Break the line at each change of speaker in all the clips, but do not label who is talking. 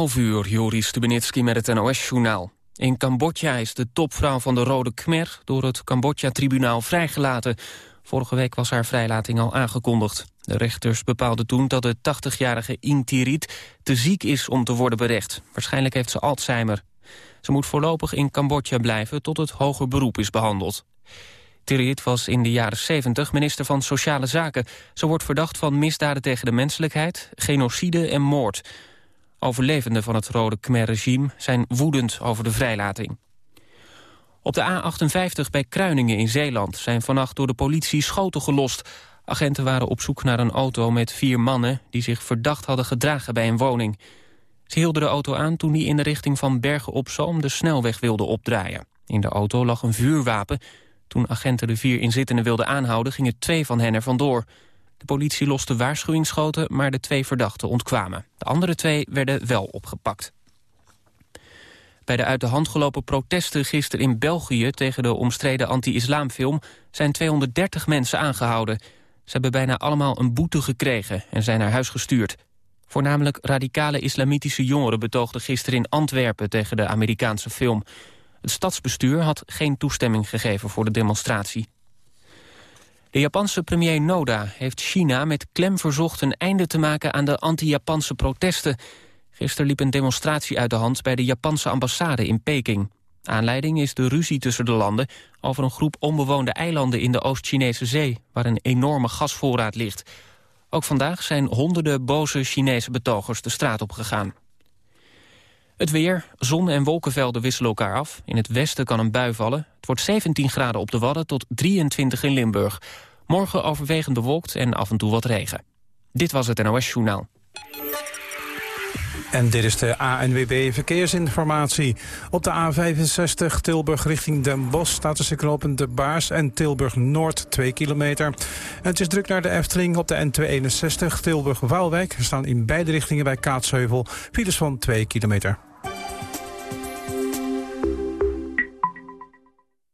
11 uur, Joris Stubenitski met het NOS-journaal. In Cambodja is de topvrouw van de Rode Khmer door het Cambodja-tribunaal vrijgelaten. Vorige week was haar vrijlating al aangekondigd. De rechters bepaalden toen dat de 80-jarige Intirit te ziek is om te worden berecht. Waarschijnlijk heeft ze Alzheimer. Ze moet voorlopig in Cambodja blijven tot het hoger beroep is behandeld. Tirit was in de jaren 70 minister van Sociale Zaken. Ze wordt verdacht van misdaden tegen de menselijkheid, genocide en moord. Overlevenden van het Rode Khmer-regime zijn woedend over de vrijlating. Op de A58 bij Kruiningen in Zeeland zijn vannacht door de politie schoten gelost. Agenten waren op zoek naar een auto met vier mannen... die zich verdacht hadden gedragen bij een woning. Ze hielden de auto aan toen die in de richting van Bergen op Zoom... de snelweg wilde opdraaien. In de auto lag een vuurwapen. Toen agenten de vier inzittenden wilden aanhouden... gingen twee van hen er vandoor. De politie loste waarschuwingsschoten, maar de twee verdachten ontkwamen. De andere twee werden wel opgepakt. Bij de uit de hand gelopen protesten gisteren in België... tegen de omstreden anti-islamfilm zijn 230 mensen aangehouden. Ze hebben bijna allemaal een boete gekregen en zijn naar huis gestuurd. Voornamelijk radicale islamitische jongeren betoogden gisteren in Antwerpen... tegen de Amerikaanse film. Het stadsbestuur had geen toestemming gegeven voor de demonstratie. De Japanse premier Noda heeft China met klem verzocht... een einde te maken aan de anti-Japanse protesten. Gisteren liep een demonstratie uit de hand bij de Japanse ambassade in Peking. Aanleiding is de ruzie tussen de landen over een groep onbewoonde eilanden in de Oost-Chinese zee, waar een enorme gasvoorraad ligt. Ook vandaag zijn honderden boze Chinese betogers de straat op gegaan. Het weer, zon en wolkenvelden wisselen elkaar af. In het westen kan een bui vallen. Het wordt 17 graden op de Wadden tot 23 in Limburg. Morgen overwegend bewolkt en af en toe wat regen. Dit was het NOS Journaal.
En dit is de ANWB Verkeersinformatie. Op de A65 Tilburg richting Den Bosch staat tussen knopen De Baars en Tilburg Noord 2 kilometer. En het is druk naar de Efteling op de N261 Tilburg-Waalwijk. Er staan in beide richtingen bij Kaatsheuvel files van 2 kilometer.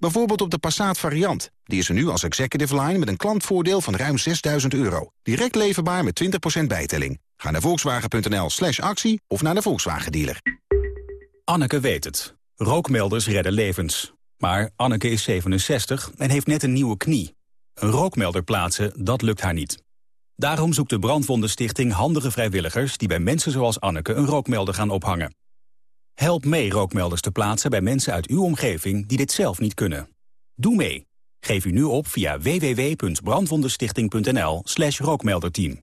Bijvoorbeeld op de Passat variant. Die is er nu als executive line met een klantvoordeel van ruim 6000 euro. Direct leverbaar met 20% bijtelling. Ga naar volkswagen.nl slash actie of naar de Volkswagen dealer.
Anneke weet het. Rookmelders redden levens. Maar Anneke is 67 en heeft net een nieuwe knie. Een rookmelder plaatsen, dat lukt haar niet. Daarom zoekt de Brandwondenstichting handige vrijwilligers... die bij mensen zoals Anneke een rookmelder gaan ophangen. Help mee rookmelders te plaatsen bij mensen uit uw omgeving die dit zelf niet kunnen. Doe mee. Geef u nu op via www.brandwondenstichting.nl slash rookmelderteam.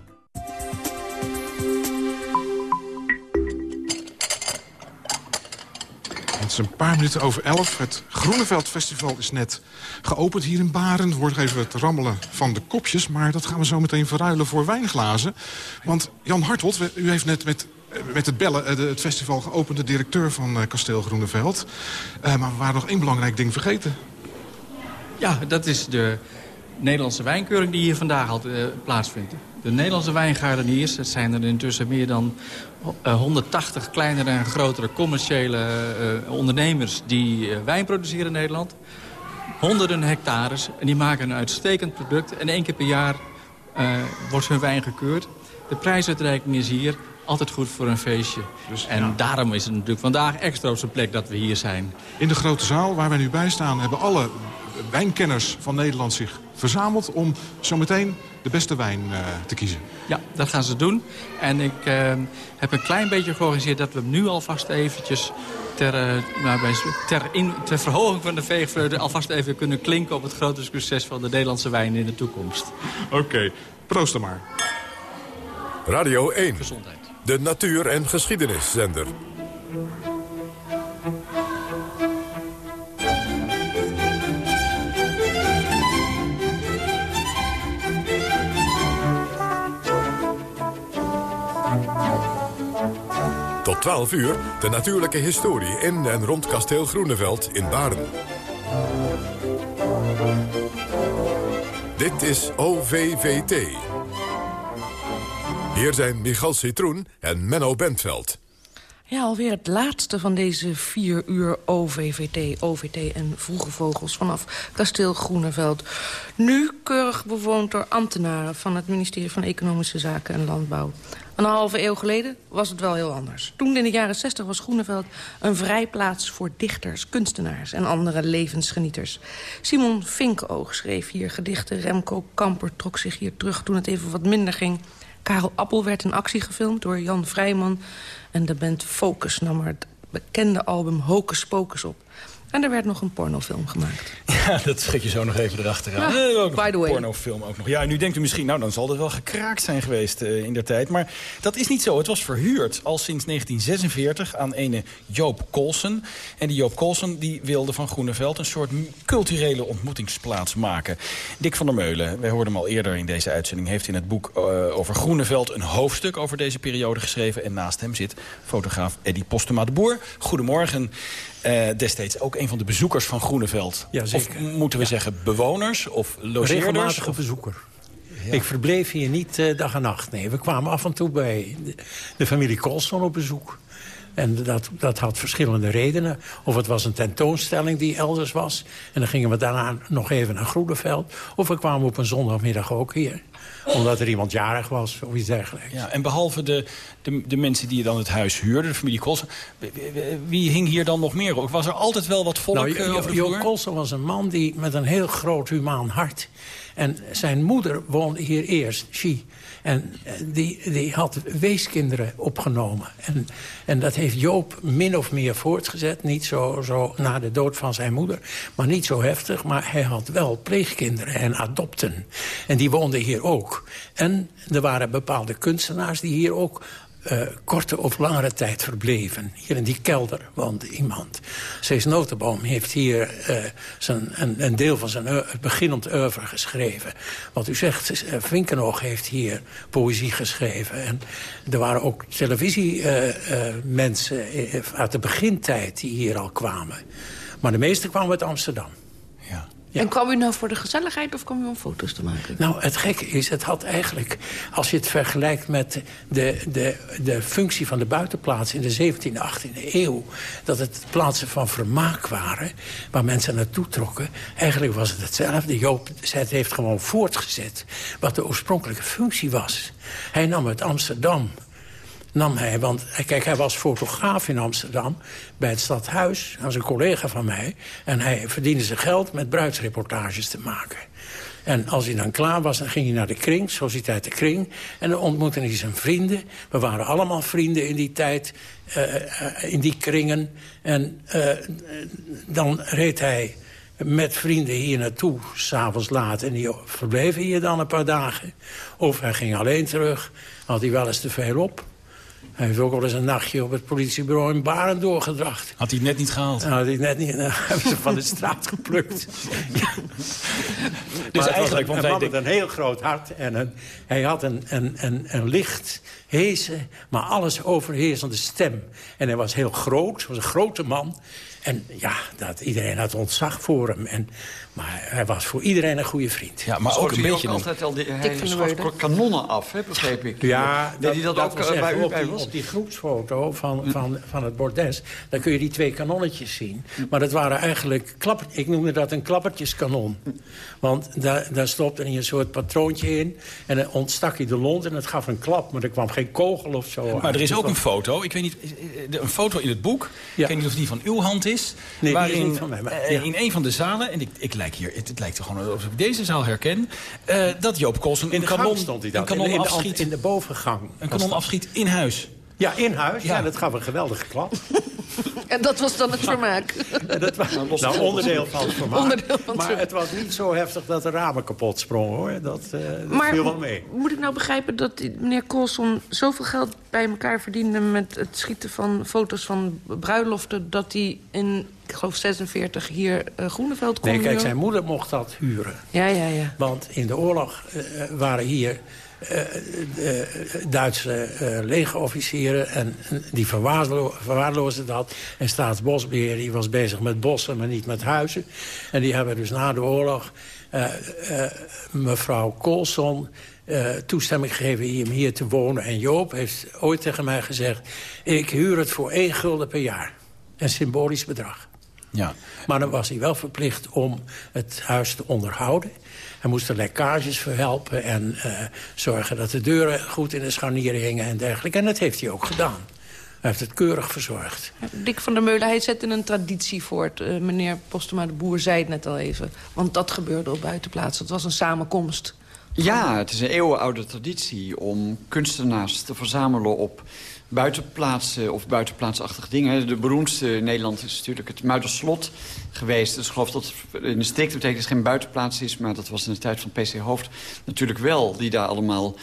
Het is een paar minuten over elf. Het Groeneveld Festival is net geopend hier in Baren. Wordt even het rammelen van de kopjes. Maar dat gaan we zo meteen verruilen voor wijnglazen. Want Jan Hartelt, u heeft net met, met het bellen eh, het festival geopend. De directeur van eh, Kasteel Groeneveld. Eh, maar we waren nog één belangrijk ding vergeten.
Ja, dat is de Nederlandse wijnkeuring die hier vandaag al eh, plaatsvindt. De Nederlandse wijngaardeniers, het zijn er intussen meer dan eh, 180 kleinere en grotere commerciële eh, ondernemers die eh, wijn produceren in Nederland. Honderden hectares en die maken een uitstekend product. En één keer per jaar eh, wordt hun wijn gekeurd. De prijsuitreiking is hier Altijd goed voor een feestje. Dus, en daarom is het natuurlijk vandaag extra op zijn plek dat we hier zijn.
In de grote zaal waar wij nu bij staan... hebben alle wijnkenners van Nederland zich verzameld... om zometeen de beste wijn uh, te kiezen.
Ja, dat gaan ze doen. En ik uh, heb een klein beetje georganiseerd dat we hem nu alvast eventjes... ter, uh, nou, ter, in, ter verhoging van de veegvreugde alvast even kunnen klinken... op het grote succes van de Nederlandse wijn in de toekomst.
Oké, okay. proost dan maar.
Radio 1. Gezondheid. De natuur- en geschiedeniszender. 12 uur de natuurlijke historie in en rond kasteel Groeneveld in Baren. Dit is OVVT. Hier zijn Michal Citroen en Menno Bentveld.
Ja, alweer het laatste van deze vier uur OVVT, OVT en Vroege Vogels vanaf kasteel Groeneveld. Nu keurig bewoond door ambtenaren van het ministerie van Economische Zaken en Landbouw. Een halve eeuw geleden was het wel heel anders. Toen in de jaren 60 was Groeneveld een vrijplaats voor dichters, kunstenaars en andere levensgenieters. Simon Vinkoog schreef hier gedichten. Remco Kamper trok zich hier terug toen het even wat minder ging. Karel Appel werd in actie gefilmd door Jan Vrijman. En de band Focus nam het bekende album Hocus Pocus op. En er werd nog een pornofilm gemaakt.
Ja, dat schrik je zo nog even erachteraan. Ja, ook by the way. Pornofilm ook nog. Ja, nu denkt u misschien, nou dan zal het wel gekraakt zijn geweest uh, in der tijd. Maar dat is niet zo. Het was verhuurd al sinds 1946 aan ene Joop Colson. En die Joop Colson die wilde van Groeneveld een soort culturele ontmoetingsplaats maken. Dick van der Meulen, wij hoorden hem al eerder in deze uitzending... heeft in het boek uh, over Groeneveld een hoofdstuk over deze periode geschreven. En naast hem zit fotograaf Eddie Postema de Boer. Goedemorgen. Uh, destijds ook een van de bezoekers van Groeneveld.
Ja, zeker.
Of moeten we
ja.
zeggen bewoners of logeerders?
Regelmatige of... bezoeker. Ja. Ik verbleef hier niet uh, dag en nacht. Nee, we kwamen af en toe bij de, de familie Colson op bezoek. En dat, dat had verschillende redenen. Of het was een tentoonstelling die elders was. En dan gingen we daarna nog even naar Groeneveld. Of we kwamen op een zondagmiddag ook hier omdat er iemand jarig was of iets dergelijks.
Ja, en behalve de, de, de mensen die dan het huis huurden, de familie Kolsen... wie hing hier dan nog meer? Was er altijd wel wat volk
nou,
over de
vloer? Kolsen was een man die met een heel groot humaan hart... En zijn moeder woonde hier eerst, Chi. En die, die had weeskinderen opgenomen. En, en dat heeft Joop min of meer voortgezet. Niet zo, zo na de dood van zijn moeder. Maar niet zo heftig. Maar hij had wel pleegkinderen en adopten. En die woonden hier ook. En er waren bepaalde kunstenaars die hier ook uh, korte of langere tijd verbleven. Hier in die kelder woonde iemand. Cees Notenboom heeft hier uh, zijn, een, deel van zijn beginnend oeuvre geschreven. Wat u zegt, uh, Vinkenoog heeft hier poëzie geschreven. En er waren ook televisiemensen uit de begintijd die hier al kwamen. Maar de meeste kwamen uit Amsterdam.
Ja. En kwam u nou voor de gezelligheid of kwam u om foto's te maken?
Nou, het gekke is, het had eigenlijk... als je het vergelijkt met de, de, de functie van de buitenplaats... in de 17e, 18e eeuw... dat het plaatsen van vermaak waren... waar mensen naartoe trokken. Eigenlijk was het hetzelfde. Joop het heeft gewoon voortgezet wat de oorspronkelijke functie was. Hij nam uit Amsterdam nam hij, want kijk, hij was fotograaf in Amsterdam... bij het stadhuis, als een collega van mij. En hij verdiende zijn geld met bruidsreportages te maken. En als hij dan klaar was, dan ging hij naar de kring, Sociëteit de Kring. En dan ontmoette hij zijn vrienden. We waren allemaal vrienden in die tijd, uh, in die kringen. En dan reed hij met vrienden hier naartoe, s'avonds laat. En die verbleven hier dan een paar dagen. Of hij ging alleen terug, had hij wel eens te veel op. Hij heeft ook wel eens een nachtje op het politiebureau in Baren doorgedracht.
Had hij het net niet gehaald?
Nou, had hij het net niet. Nou, hebben ze van de straat geplukt. ja. Dus maar eigenlijk, want hij had een heel groot hart. En een, hij had een, een, een, een licht, heese, maar alles overheersende stem. En hij was heel groot, was een grote man. En ja, dat, iedereen had ontzag voor hem. En, maar hij was voor iedereen een goede vriend.
Ja, maar ook een beetje...
Ook altijd al die, hij kanonnen af, hè, begreep ik.
Ja,
deed hij dat, dat ook bij u, bij
op die groepsfoto van, van, van het bordes... dan kun je die twee kanonnetjes zien. Maar dat waren eigenlijk... Klapper, ik noemde dat een klappertjeskanon. Want daar, daar stopte hij een soort patroontje in... en dan ontstak hij de lont en het gaf een klap. Maar er kwam geen kogel of zo
Maar er is ook een foto. Ik weet niet, een foto in het boek. Ik weet niet of die van uw hand is. Nee, waarin, die is niet van mij. Maar, eh, In een van de zalen... en ik, ik lijk hier, het, het lijkt er gewoon alsof ik deze zaal herken... Uh, dat Joop Kolsen
een
kanon,
stond hij dan.
Een kanon
in, de,
afschiet.
in de bovengang.
Een kanon afschiet in huis.
Ja, in huis. Ja, dat gaf een geweldige klap.
en dat was dan het vermaak?
dat was nou, onderdeel van het vermaak. Onderdeel van maar het was niet zo heftig dat de ramen kapot sprongen, hoor. Dat, uh, dat maar, viel wel mee.
moet ik nou begrijpen dat meneer Colson zoveel geld bij elkaar verdiende... met het schieten van foto's van bruiloften... dat hij in, ik geloof 46 hier uh, Groeneveld kon
Nee, kijk, zijn moeder mocht dat huren.
Ja, ja, ja.
Want in de oorlog uh, waren hier Duitse uh, legerofficieren. En die verwaarlo verwaarloosden dat. En staatsbosbeheer die was bezig met bossen, maar niet met huizen. En die hebben dus na de oorlog mevrouw Colson... toestemming gegeven hier, hier te wonen. En Joop heeft ooit tegen mij gezegd... ik huur het voor één gulden per jaar. Een symbolisch bedrag.
Ja.
Maar dan was hij wel verplicht om het huis te onderhouden. Hij moest er lekkages verhelpen en uh, zorgen dat de deuren goed in de scharnieren hingen en dergelijke. En dat heeft hij ook gedaan. Hij heeft het keurig verzorgd.
Dick van der Meulen, hij zette een traditie voort. Uh, meneer Postema de Boer zei het net al even. Want dat gebeurde op buitenplaatsen. Het was een samenkomst.
Ja, het is een eeuwenoude traditie om kunstenaars te verzamelen op buitenplaatsen of buitenplaatsachtige dingen. De beroemdste Nederland is natuurlijk het Muiderslot geweest. Dus ik geloof dat in de strikte betekent het geen buitenplaats is... maar dat was in de tijd van PC Hoofd natuurlijk wel... die daar allemaal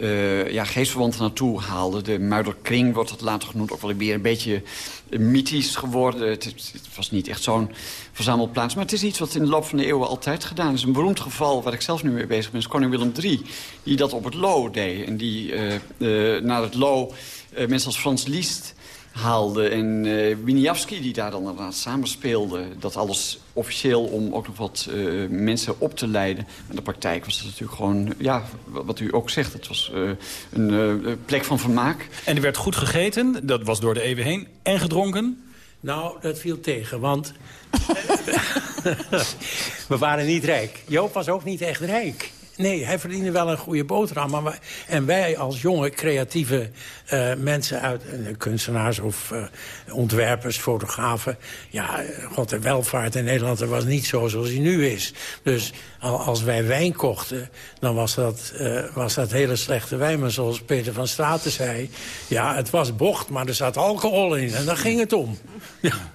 uh, ja, geestverwanten naartoe haalde. De Muiderkring wordt het later genoemd. Ook wel weer een beetje mythisch geworden. Het, was niet echt zo'n verzamelplaats. Maar het is iets wat in de loop van de eeuwen altijd gedaan is. Een beroemd geval waar ik zelf nu mee bezig ben... is koning Willem III, die dat op het Lo deed. En die uh, uh, naar het Lo mensen als Frans Liest haalde. En uh, Winiawski, die daar dan inderdaad samen speelde. Dat alles officieel om ook nog wat uh, mensen op te leiden. Maar de praktijk was het natuurlijk gewoon, ja, wat u ook zegt. Het was uh, een plek van vermaak.
En er werd goed gegeten, dat was door de eeuwen heen. En gedronken?
Nou, dat viel tegen, want... we waren niet rijk. Joop was ook niet echt rijk. Nee, hij verdiende wel een goede boterham. Maar en wij als jonge, creatieve uh, mensen uit... Uh, kunstenaars of uh, ontwerpers, fotografen... ja, god, de welvaart in Nederland was niet zo zoals hij nu is. Dus als wij wijn kochten, dan was dat, was dat hele slechte wijn. Maar zoals Peter van Straten zei... ja, het was bocht, maar er zat alcohol in. En daar ging het om. Ja.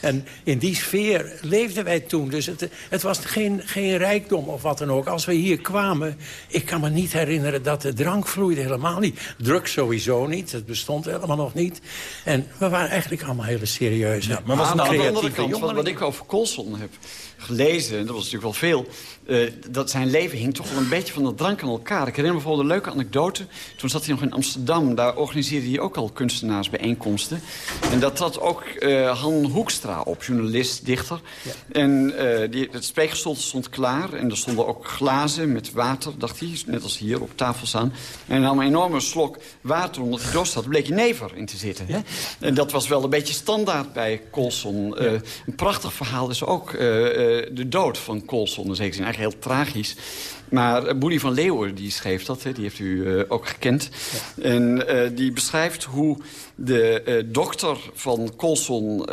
En in die sfeer leefden wij toen. Dus het, het was geen, geen rijkdom of wat dan ook. Als we hier kwamen, ik kan me niet herinneren dat de drank vloeide. Helemaal niet. Drugs sowieso niet. Het bestond helemaal nog niet. En we waren eigenlijk allemaal hele serieuze. Ja,
maar was aan de andere kant, wat, wat ik over Colson heb gelezen, dat was natuurlijk wel veel... Uh, dat zijn leven hing toch wel een beetje van de drank aan elkaar. Ik herinner me bijvoorbeeld een leuke anekdote. Toen zat hij nog in Amsterdam. Daar organiseerde hij ook al kunstenaarsbijeenkomsten. En dat trad ook uh, Han Hoekstra op, journalist, dichter. Ja. En uh, die, het spreekgestoelte stond klaar. En er stonden ook glazen met water, dacht hij. Net als hier op tafel staan. En hij nam een enorme slok water omdat hij dorst had. bleek never in te zitten. Hè? En dat was wel een beetje standaard bij Colson. Ja. een prachtig verhaal is ook de dood van Colson. Zekere zin eigenlijk heel tragisch. Maar Boelie van Leeuwen die schreef dat, hè, die heeft u uh, ook gekend. Ja. En die beschrijft hoe de dokter van Colson,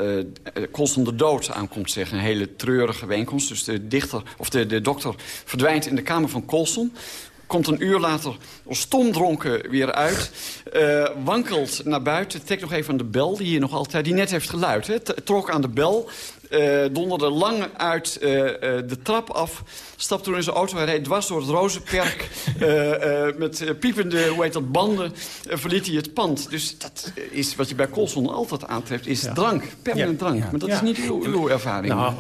Colson de dood aankomt zeggen. Een hele treurige bijeenkomst. Dus de, dichter, of de, de dokter verdwijnt in de kamer van Colson komt een uur later stomdronken weer uit. Uh, wankelt naar buiten, trekt nog even aan de bel, die hier nog altijd, die net heeft geluid. Hè, trok aan de bel, uh, donderde lang uit uh, uh, de trap af. Stapte toen in zijn auto. Hij reed dwars door het Rozenperk. met piepende, hoe heet dat, banden. verliet hij het pand. Dus dat is wat je bij Colson altijd aantreft. Is ja. drank. Permanent ja. drank. Maar dat is niet uw, uw ervaring.
Nou,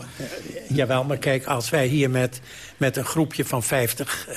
jawel, maar kijk, als wij hier met, met een groepje van 50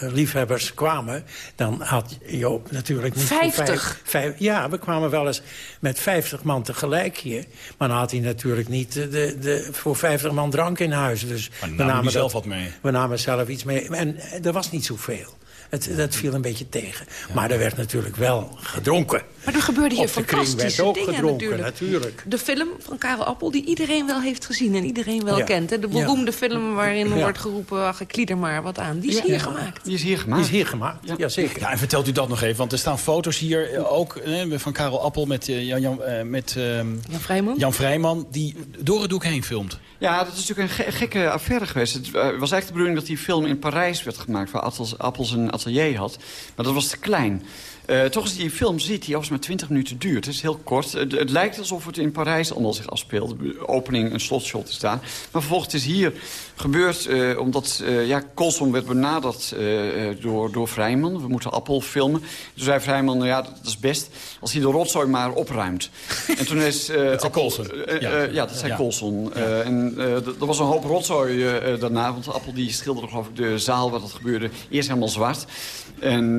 liefhebbers kwamen... dan had Joop natuurlijk niet...
50?
Vijf, ja, we kwamen wel eens met 50 man tegelijk hier. Maar dan had hij natuurlijk niet... De, de, de, voor 50 man drank in huis. Dus
maar we namen zelf wat mee.
We namen zelf iets mee. En er was niet zoveel. Het, dat viel een beetje tegen. Maar er werd natuurlijk wel gedronken.
Maar er gebeurde hier fantastische
werd ook
dingen
gedronken,
natuurlijk.
natuurlijk.
De film van Karel Appel, die iedereen wel heeft gezien en iedereen wel
Ja.
kent. Hè? De
Ja.
beroemde film waarin
Ja.
wordt geroepen... ach, ik klieder maar wat aan. Die is
Ja.
hier
Ja.
gemaakt.
Die is hier gemaakt.
Die is hier gemaakt, ja, zeker.
Ja, en vertelt u dat nog even, want er staan foto's hier eh, ook eh, van Karel Appel met, eh, Jan, Jan, eh, met ehm,
Jan Vrijman.
Jan Vrijman, die door het doek heen filmt.
Ja, dat is natuurlijk een ge- gekke affaire geweest. Het was eigenlijk de bedoeling dat die film in Parijs werd gemaakt... waar Appels, Appels een atelier had. Maar dat was te klein. Eh, toch is die film, ziet die overigens maar 20 minuten duurt. Het is heel kort. Het, het lijkt alsof het in Parijs allemaal zich afspeelt. De opening, een slotshot is daar. Maar vervolgens is hier gebeurd eh, omdat eh ja, Colson werd benaderd door, door Vrijman. We moeten Appel filmen. Toen zei Vrijman, nou ja, dat is best als hij de rotzooi maar opruimt. en toen is...
Dat zei Colson. Ja.
ja, dat zei
Ja.
Colson. En er was een hoop rotzooi daarna. Want Appel die schilderde geloof ik de zaal waar dat gebeurde eerst helemaal zwart. En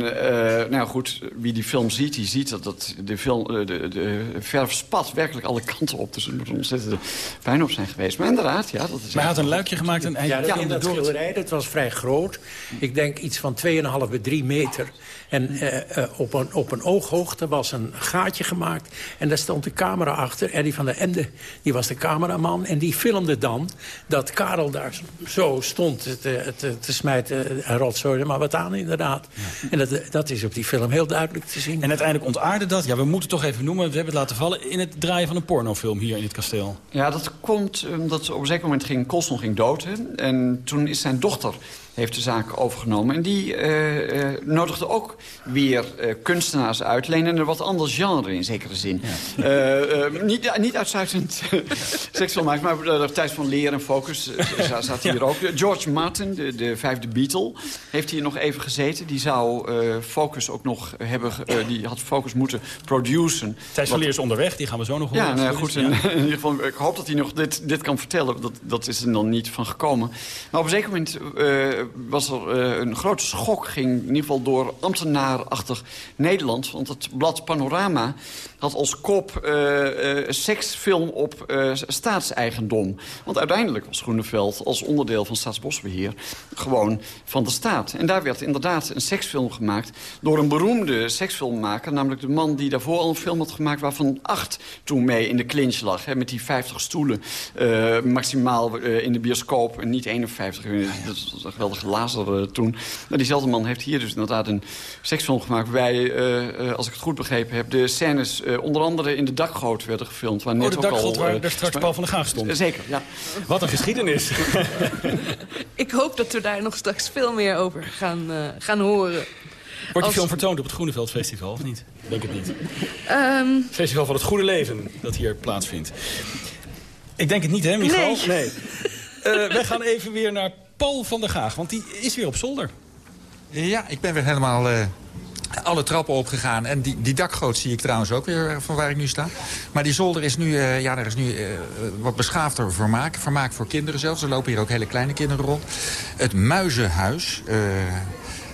nou goed, wie die film ziet, die ziet dat, dat de, film, eh, de, de verf spat werkelijk alle kanten op. Dus er moet een ontzettende pijn op zijn geweest. Maar inderdaad, ja, dat is...
Maar hij had een luikje gemaakt en hij
Ja, dat,
filmde
in dat
het-
schilderij, dat was vrij groot. Ik denk iets van 2,5 bij 3 meter. En eh, eh, op, een, op een ooghoogte was een gaatje gemaakt. En daar stond de camera achter. Eddie van der Ende, die was de cameraman. En die filmde dan dat Karel daar zo stond te, te, te smijten. En rotzooi er maar wat aan, inderdaad. En dat, dat is op die film heel duidelijk te zien.
En uiteindelijk ontaarde dat, ja, we moeten het toch even noemen... we hebben het laten vallen in het draaien van een pornofilm hier in het kasteel.
Ja, dat komt omdat op een zeker moment ging Colson ging dood. Hè? En toen is zijn dochter heeft de zaak overgenomen. En die eh, eh, nodigde ook weer eh, kunstenaars uit. Alleen in een wat ander genre in zekere zin. Niet, niet uitsluitend seksueel maar Thijs van Leer en Focus zat hier ook. George Martin, de, de vijfde Beatle, heeft hier nog even gezeten. Die zou Focus ook nog hebben... Die had Focus moeten produceren.
Thijs van Leer is onderweg, die gaan we zo nog horen.
Ja, nou, goed. In, in, ieder geval, ik hoop dat hij nog dit, dit kan vertellen. Dat, dat is er dan niet van gekomen. Maar op een zeker moment uh, was er uh, een grote schok. Ging in ieder geval door ambtenaarachtig Nederland. Want het blad Panorama had als kop uh, seksfilm op staatseigendom. Want uiteindelijk was Groeneveld als onderdeel van Staatsbosbeheer... gewoon van de staat. En daar werd inderdaad een seksfilm gemaakt... door een beroemde seksfilmmaker. Namelijk de man die daarvoor al een film had gemaakt... waarvan acht toen mee in de clinch lag. Hè, met die 50 stoelen maximaal in de bioscoop. En niet 51. Dat was een laser uh, toen. Maar diezelfde man heeft hier dus inderdaad een seksfilm gemaakt... waarbij, uh, als ik het goed begrepen heb... de scènes uh, onder andere in de dakgoot werden gefilmd. Waar
oh,
net
de
ook
dakgoot
al,
waar daar straks Paul van der Gaag stond.
Zeker, ja.
Wat een geschiedenis.
ik hoop dat we daar nog straks veel meer over gaan, uh, gaan horen.
Wordt die Als... film vertoond op het Groeneveld Festival, of niet? Ik denk het niet.
Um...
Festival van het Goede Leven, dat hier plaatsvindt. Ik denk het niet, hè, Michal?
Nee.
nee. Uh, wij gaan even weer naar Paul van der Gaag, want die is weer op zolder.
Ja, ik ben weer helemaal uh, alle trappen opgegaan. En die, die dakgoot zie ik trouwens ook weer van waar ik nu sta. Maar die zolder is nu, uh, ja, er is nu wat beschaafder vermaak. Vermaak voor kinderen zelfs. Er lopen hier ook hele kleine kinderen rond. Het Muizenhuis.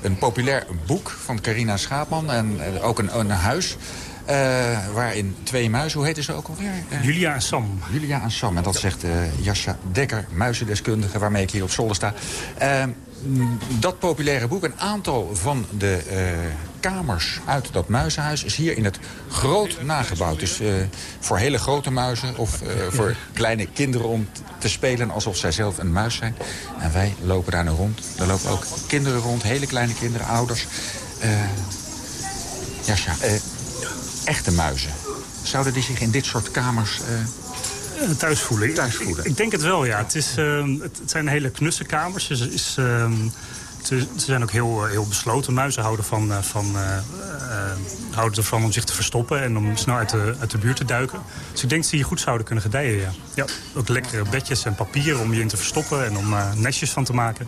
een populair boek van Carina Schaapman. En ook een, een huis. Uh, waarin twee muizen, hoe heten ze ook alweer?
Uh, Julia en Sam.
Julia en Sam, en dat zegt uh, Jascha Dekker, muizendeskundige... waarmee ik hier op zolder sta. dat populaire boek, een aantal van de kamers uit dat muizenhuis... is hier in het groot nagebouwd. Dus voor hele grote muizen of voor kleine kinderen om te spelen... alsof zij zelf een muis zijn. En wij lopen daar nu rond. Er lopen ook kinderen rond, hele kleine kinderen, ouders... Jascha, echte muizen. Zouden die zich in dit soort kamers
uh... thuis voelen?
Thuis voelen.
Ik, ik, denk het wel, ja. Het, is, uh, het, zijn hele knusse kamers. Dus is, uh, ze, ze, zijn ook heel, heel besloten. Muizen houden, van, van, houden ervan om zich te verstoppen... en om snel uit de, uit de buurt te duiken. Dus ik denk dat ze hier goed zouden kunnen gedijen, ja. ja ook lekkere bedjes en papier om je in te verstoppen... en om nestjes van te maken.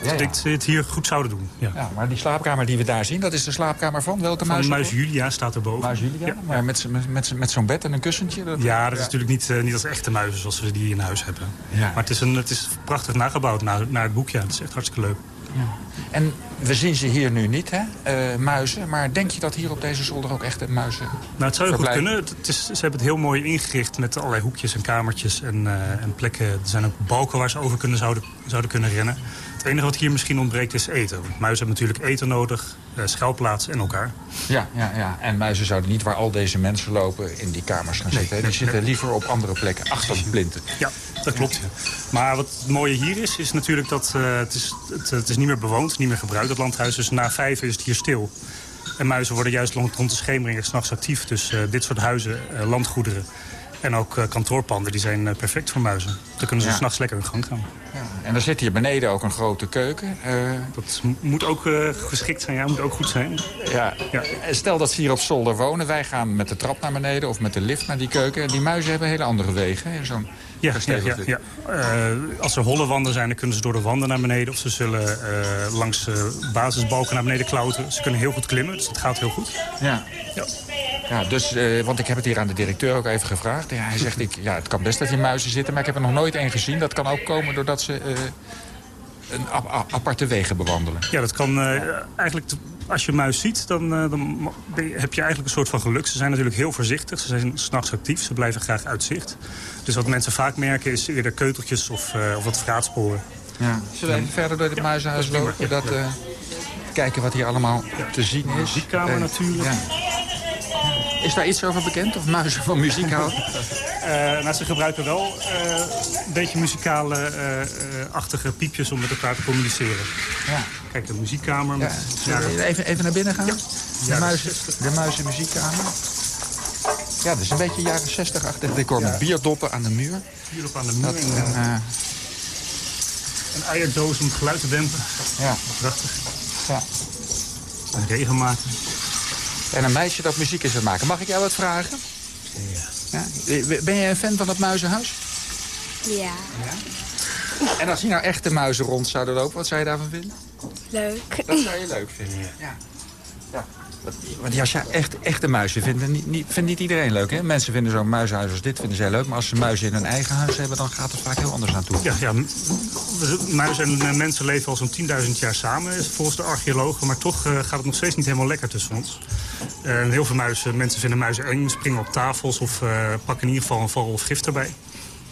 Ja, ja. Ik denk dat ze het hier goed zouden doen. Ja.
ja. maar die slaapkamer die we daar zien, dat is de slaapkamer van welke
van
muis?
Muis Julia staat erboven.
Muis Julia, ja. maar met, met, met, met zo'n bed en een kussentje?
Dat... Ja, dat is natuurlijk niet, uh, niet als echte muizen zoals we die in huis hebben. Maar het is, een, het is prachtig nagebouwd naar, naar het boek, ja. Het is echt hartstikke leuk.
En we zien ze hier nu niet, hè? Uh, muizen. Maar denk je dat hier op deze zolder ook echt muizen
Nou, het zou goed kunnen. Het is, ze hebben het heel mooi ingericht met allerlei hoekjes en kamertjes en, uh, en plekken. Er zijn ook balken waar ze over kunnen, zouden, zouden kunnen rennen. Het enige wat hier misschien ontbreekt is eten. Want muizen hebben natuurlijk eten nodig, uh, schuilplaats en elkaar.
Ja, ja, ja, en muizen zouden niet waar al deze mensen lopen in die kamers gaan zitten. Nee, die zitten liever op andere plekken, achter de plinten.
Ja, dat klopt. Maar wat het mooie hier is, is natuurlijk dat uh, het, is, het, het, is niet meer bewoond, niet meer gebruikt, het landhuis. Dus na vijf is het hier stil. En muizen worden juist rond de schemering s'nachts actief. Dus uh, dit soort huizen, uh, landgoederen en ook uh, kantoorpanden, die zijn perfect voor muizen. Dan kunnen ze ja. s'nachts lekker in gang gaan.
Ja. En er zit hier beneden ook een grote keuken.
Dat moet ook geschikt zijn, ja, moet ook goed zijn.
Ja. ja. Stel dat ze hier op zolder wonen. Wij gaan met de trap naar beneden of met de lift naar die keuken. En die muizen hebben hele andere wegen. Zo'n
ja, ja, ja, ja. Uh, als er holle wanden zijn, dan kunnen ze door de wanden naar beneden. Of ze zullen uh, langs uh, basisbalken naar beneden klauteren. Ze kunnen heel goed klimmen, dus het gaat heel goed.
Ja. ja. Ja, dus, want ik heb het hier aan de directeur ook even gevraagd. Ja, hij zegt, ik, ja, het kan best dat hier muizen zitten, maar ik heb er nog nooit één gezien. Dat kan ook komen doordat ze een aparte wegen bewandelen.
Ja, dat kan eigenlijk als je muis ziet, dan, uh, dan heb je eigenlijk een soort van geluk. Ze zijn natuurlijk heel voorzichtig. Ze zijn s'nachts actief. Ze blijven graag uit zicht. Dus wat mensen vaak merken is eerder keuteltjes of, uh, of wat vraatsporen.
Ja. Zullen we even verder door het muizenhuis lopen? Ja, dat, uh, kijken wat hier allemaal te zien is.
Muziekkamer natuurlijk.
Is daar iets over bekend? Of muizen van muziek houden?
Uh, nou, ze gebruiken wel uh, een beetje muzikale-achtige uh, piepjes om met elkaar te communiceren. Ja. Kijk, de muziekkamer. Met,
ja. even, even naar binnen gaan? Ja. De, muizen, de muizenmuziekkamer. Ja, dat is een beetje jaren 60-achtig decor. Met bierdoppen aan de muur.
Bierdoppen aan de muur. Dat, en, een eierdoos om geluid te dempen.
Ja.
Prachtig. Ja. En regen maken.
En een meisje dat muziek is aan het maken. Mag ik jou wat vragen? Ja. ja. Ben jij een fan van het muizenhuis?
Ja. ja.
En als hier nou echte muizen rond zouden lopen, wat zou je daarvan vinden?
Leuk.
Dat zou je leuk vinden, ja. ja. Want ja, als je echt, echte muizen vindt, niet, niet, vindt niet iedereen leuk. Hè? Mensen vinden zo'n muizenhuis als dit vinden zij leuk. Maar als ze muizen in hun eigen huis hebben, dan gaat het vaak heel anders aan toe.
Ja, ja muizen en mensen leven al zo'n 10.000 jaar samen, volgens de archeologen. Maar toch uh, gaat het nog steeds niet helemaal lekker tussen ons. Uh, heel veel muizen, mensen vinden muizen eng, springen op tafels... of uh, pakken in ieder geval een val of gift erbij.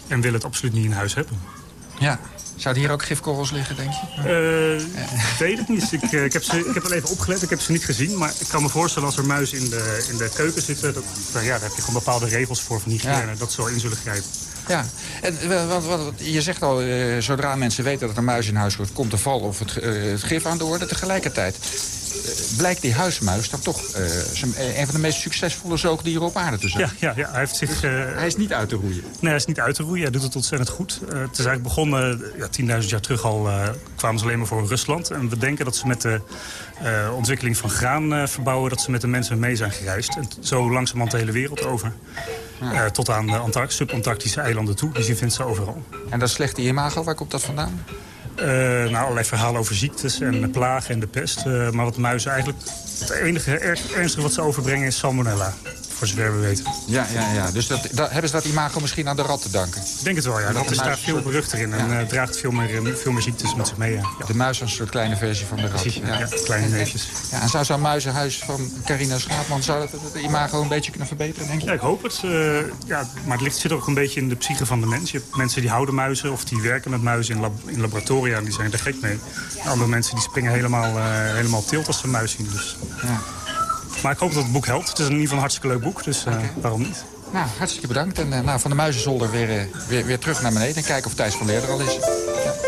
En willen het absoluut niet in huis hebben.
Ja, Zouden hier ook gifkorrels liggen, denk je?
Uh, ik weet het niet. Ik, uh, ik, heb ze, ik heb er even opgelet, ik heb ze niet gezien. Maar ik kan me voorstellen als er muizen in de, in de keuken zitten... Dat, nou ja, daar heb je gewoon bepaalde regels voor van hygiëne. Ja. Dat ze wel in zullen grijpen.
Ja, en wat, wat, je zegt al, zodra mensen weten dat er muis in huis wordt... komt de val of het, het gif aan de orde. Tegelijkertijd blijkt die huismuis dan toch uh, een van de meest succesvolle zoogdieren op aarde te zijn.
Ja, ja, ja. Hij, heeft zich, uh,
hij is niet uit te roeien.
Nee, hij is niet uit te roeien. Hij doet het ontzettend goed. Het is eigenlijk begonnen, ja, 10.000 jaar terug al kwamen ze alleen maar voor Rusland. En we denken dat ze met de ontwikkeling van graan verbouwen... dat ze met de mensen mee zijn gereisd. En zo langzamerhand de hele wereld over. Ja. tot aan de Antarctische, subantarctische eilanden toe. Dus je vindt ze overal.
En dat slechte imago, waar komt dat vandaan?
Uh, nou, allerlei verhalen over ziektes en de plagen en de pest. Uh, maar wat muizen eigenlijk... Het enige ernstige wat ze overbrengen is salmonella voor zover we weten.
Ja, ja, ja. dus dat, dat, hebben ze dat imago misschien aan de rat te danken?
Ik denk het wel, ja. Dat is daar veel beruchter in en ja. uh, draagt veel meer, veel meer ziektes met zich mee. Ja.
De muis is een soort kleine versie van de rat.
Precies, ja. ja kleine neefjes.
Ja, en zou zo'n muizenhuis van Carina Schaapman... zou dat het imago een beetje kunnen verbeteren, denk je?
Ja, ik hoop het. Uh, ja, maar het ligt, zit ook een beetje in de psyche van de mens. Je hebt mensen die houden muizen of die werken met muizen in, lab, in laboratoria... en die zijn er gek mee. En andere mensen die springen helemaal, uh, helemaal tilt als ze een muis zien. Dus. Ja. Maar ik hoop dat het boek helpt. Het is in ieder geval een hartstikke leuk boek, dus okay. waarom niet?
Nou, hartstikke bedankt. En uh, nou, van de muizenzolder weer, uh, weer, weer terug naar beneden... en kijken of Thijs van Leer er al is. Ja.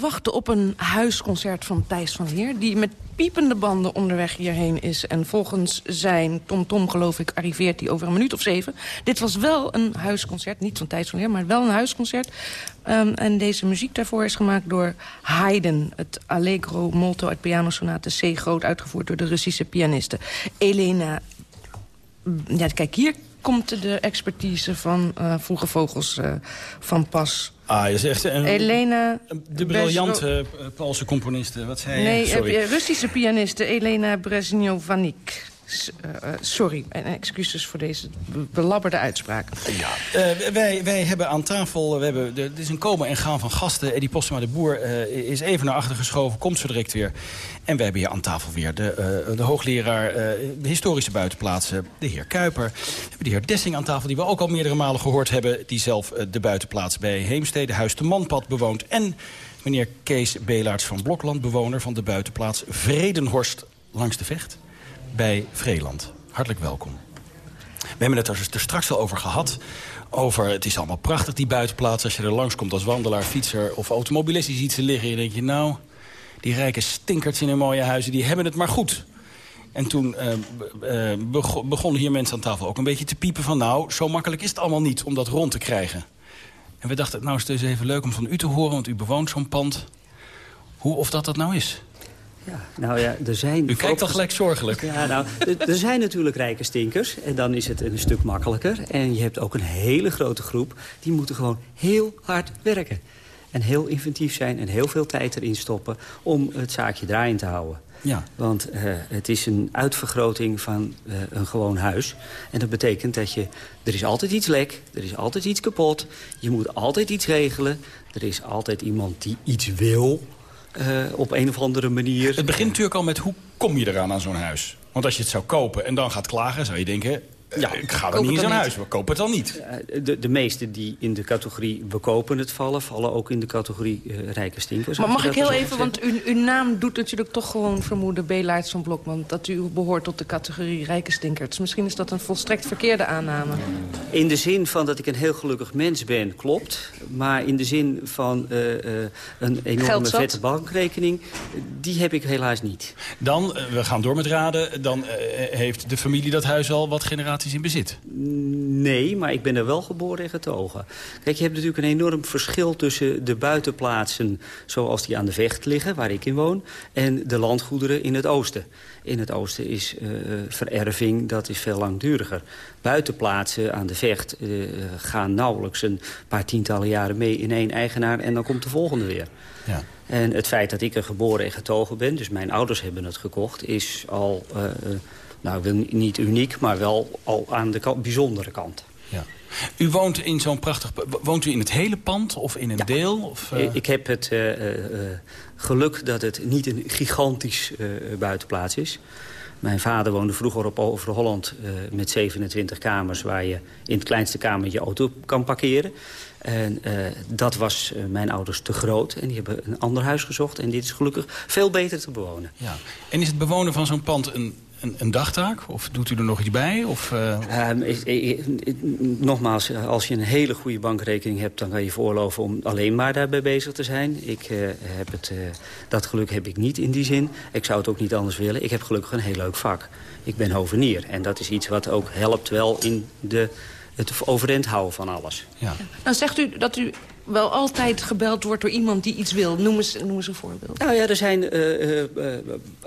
Wij wachten op een huisconcert van Thijs van Heer... die met piepende banden onderweg hierheen is. En volgens zijn Tom Tom, geloof ik, arriveert hij over een minuut of zeven. Dit was wel een huisconcert, niet van Thijs van Heer, maar wel een huisconcert. Um, en deze muziek daarvoor is gemaakt door Haydn. Het Allegro molto uit pianosonate C groot uitgevoerd door de Russische pianiste Elena... Ja, kijk, hier komt de expertise van uh, Vroege Vogels uh, van pas.
Ah, je zegt... Uh,
Elena...
De briljante Poolse componiste, wat zei
nee,
je? Nee,
Russische pianiste Elena Brezhnjovanik. Uh, sorry, en excuses voor deze belabberde uitspraak.
Ja. Uh, wij, wij hebben aan tafel, we hebben, het is een komen en gaan van gasten. Eddie Postma de Boer is even naar achter geschoven, komt zo direct weer. En wij hebben hier aan tafel weer de, de hoogleraar de historische buitenplaatsen, de heer Kuiper. We hebben de heer Dessing aan tafel, die we ook al meerdere malen gehoord hebben. Die zelf de buitenplaats bij Heemstede, Huis de Manpad bewoont. En meneer Kees Belaerts van Blokland, bewoner van de buitenplaats Vredenhorst langs de Vecht bij Vreeland. Hartelijk welkom. We hebben het er, er straks al over gehad. Over, het is allemaal prachtig, die buitenplaats. Als je er langskomt als wandelaar, fietser of automobilist... je ziet ze liggen en je denk je, nou, die rijke stinkerts in hun mooie huizen... die hebben het maar goed. En toen uh, begonnen hier mensen aan tafel ook een beetje te piepen van... nou, zo makkelijk is het allemaal niet om dat rond te krijgen. En we dachten, nou is het dus even leuk om van u te horen... want u bewoont zo'n pand. Hoe of dat dat nou is?
Ja, nou ja, er zijn...
U kijkt al gelijk zorgelijk.
Ja, nou, er zijn natuurlijk rijke stinkers. En dan is het een stuk makkelijker. En je hebt ook een hele grote groep. Die moeten gewoon heel hard werken. En heel inventief zijn en heel veel tijd erin stoppen... om het zaakje draaiend te houden.
Ja.
Want uh, het is een uitvergroting van uh, een gewoon huis. En dat betekent dat je... Er is altijd iets lek, er is altijd iets kapot. Je moet altijd iets regelen. Er is altijd iemand die iets wil... Uh, op een of andere manier.
Het begint natuurlijk al met hoe kom je eraan aan zo'n huis? Want als je het zou kopen en dan gaat klagen, zou je denken... Ja, ik ga er niet in zo'n huis, we kopen het dan niet.
De, de meesten die in de categorie we kopen het vallen... vallen ook in de categorie uh, rijke stinkers.
Maar mag ik heel even, want uw, uw, naam doet natuurlijk toch gewoon vermoeden... Belaerts van Blokman, dat u behoort tot de categorie rijke stinkers. Misschien is dat een volstrekt verkeerde aanname.
In de zin van dat ik een heel gelukkig mens ben, klopt. Maar in de zin van uh, uh, een enorme vette bankrekening... die heb ik helaas niet.
Dan, we gaan door met raden... dan heeft de familie dat huis al wat generaties in bezit?
Nee, maar ik ben er wel geboren en getogen. Kijk, je hebt natuurlijk een enorm verschil tussen de buitenplaatsen... zoals die aan de vecht liggen, waar ik in woon... en de landgoederen in het oosten. In het oosten is uh, vererving, dat is veel langduriger. Buitenplaatsen aan de vecht uh, gaan nauwelijks een paar tientallen jaren mee... in één eigenaar en dan komt de volgende weer.
Ja.
En het feit dat ik er geboren en getogen ben... dus mijn ouders hebben het gekocht, is al nou, niet uniek, maar wel al aan de kant, bijzondere kant.
Ja. U woont in zo'n prachtig... Woont u in het hele pand of in een deel? Of,
uh... Ik heb het uh, uh, geluk dat het niet een gigantisch buitenplaats is. Mijn vader woonde vroeger op Over-Holland met 27 kamers... waar je in het kleinste kamer je auto kan parkeren. En dat was mijn ouders te groot. En die hebben een ander huis gezocht. En dit is gelukkig veel beter te bewonen.
Ja. En is het bewonen van zo'n pand een een, een, dagtaak? Of doet u er nog iets bij? Of, uh...
nogmaals, als je een hele goede bankrekening hebt... dan kan je voorloven om alleen maar daarbij bezig te zijn. Ik, uh, heb het, uh, dat geluk heb ik niet in die zin. Ik zou het ook niet anders willen. Ik heb gelukkig een heel leuk vak. Ik ben hovenier. En dat is iets wat ook helpt wel in de, het overeind houden van alles.
Ja.
Dan zegt u dat u wel altijd gebeld wordt door iemand die iets wil. Noem eens, noem eens een voorbeeld.
Nou ja, er zijn... Uh, uh, uh,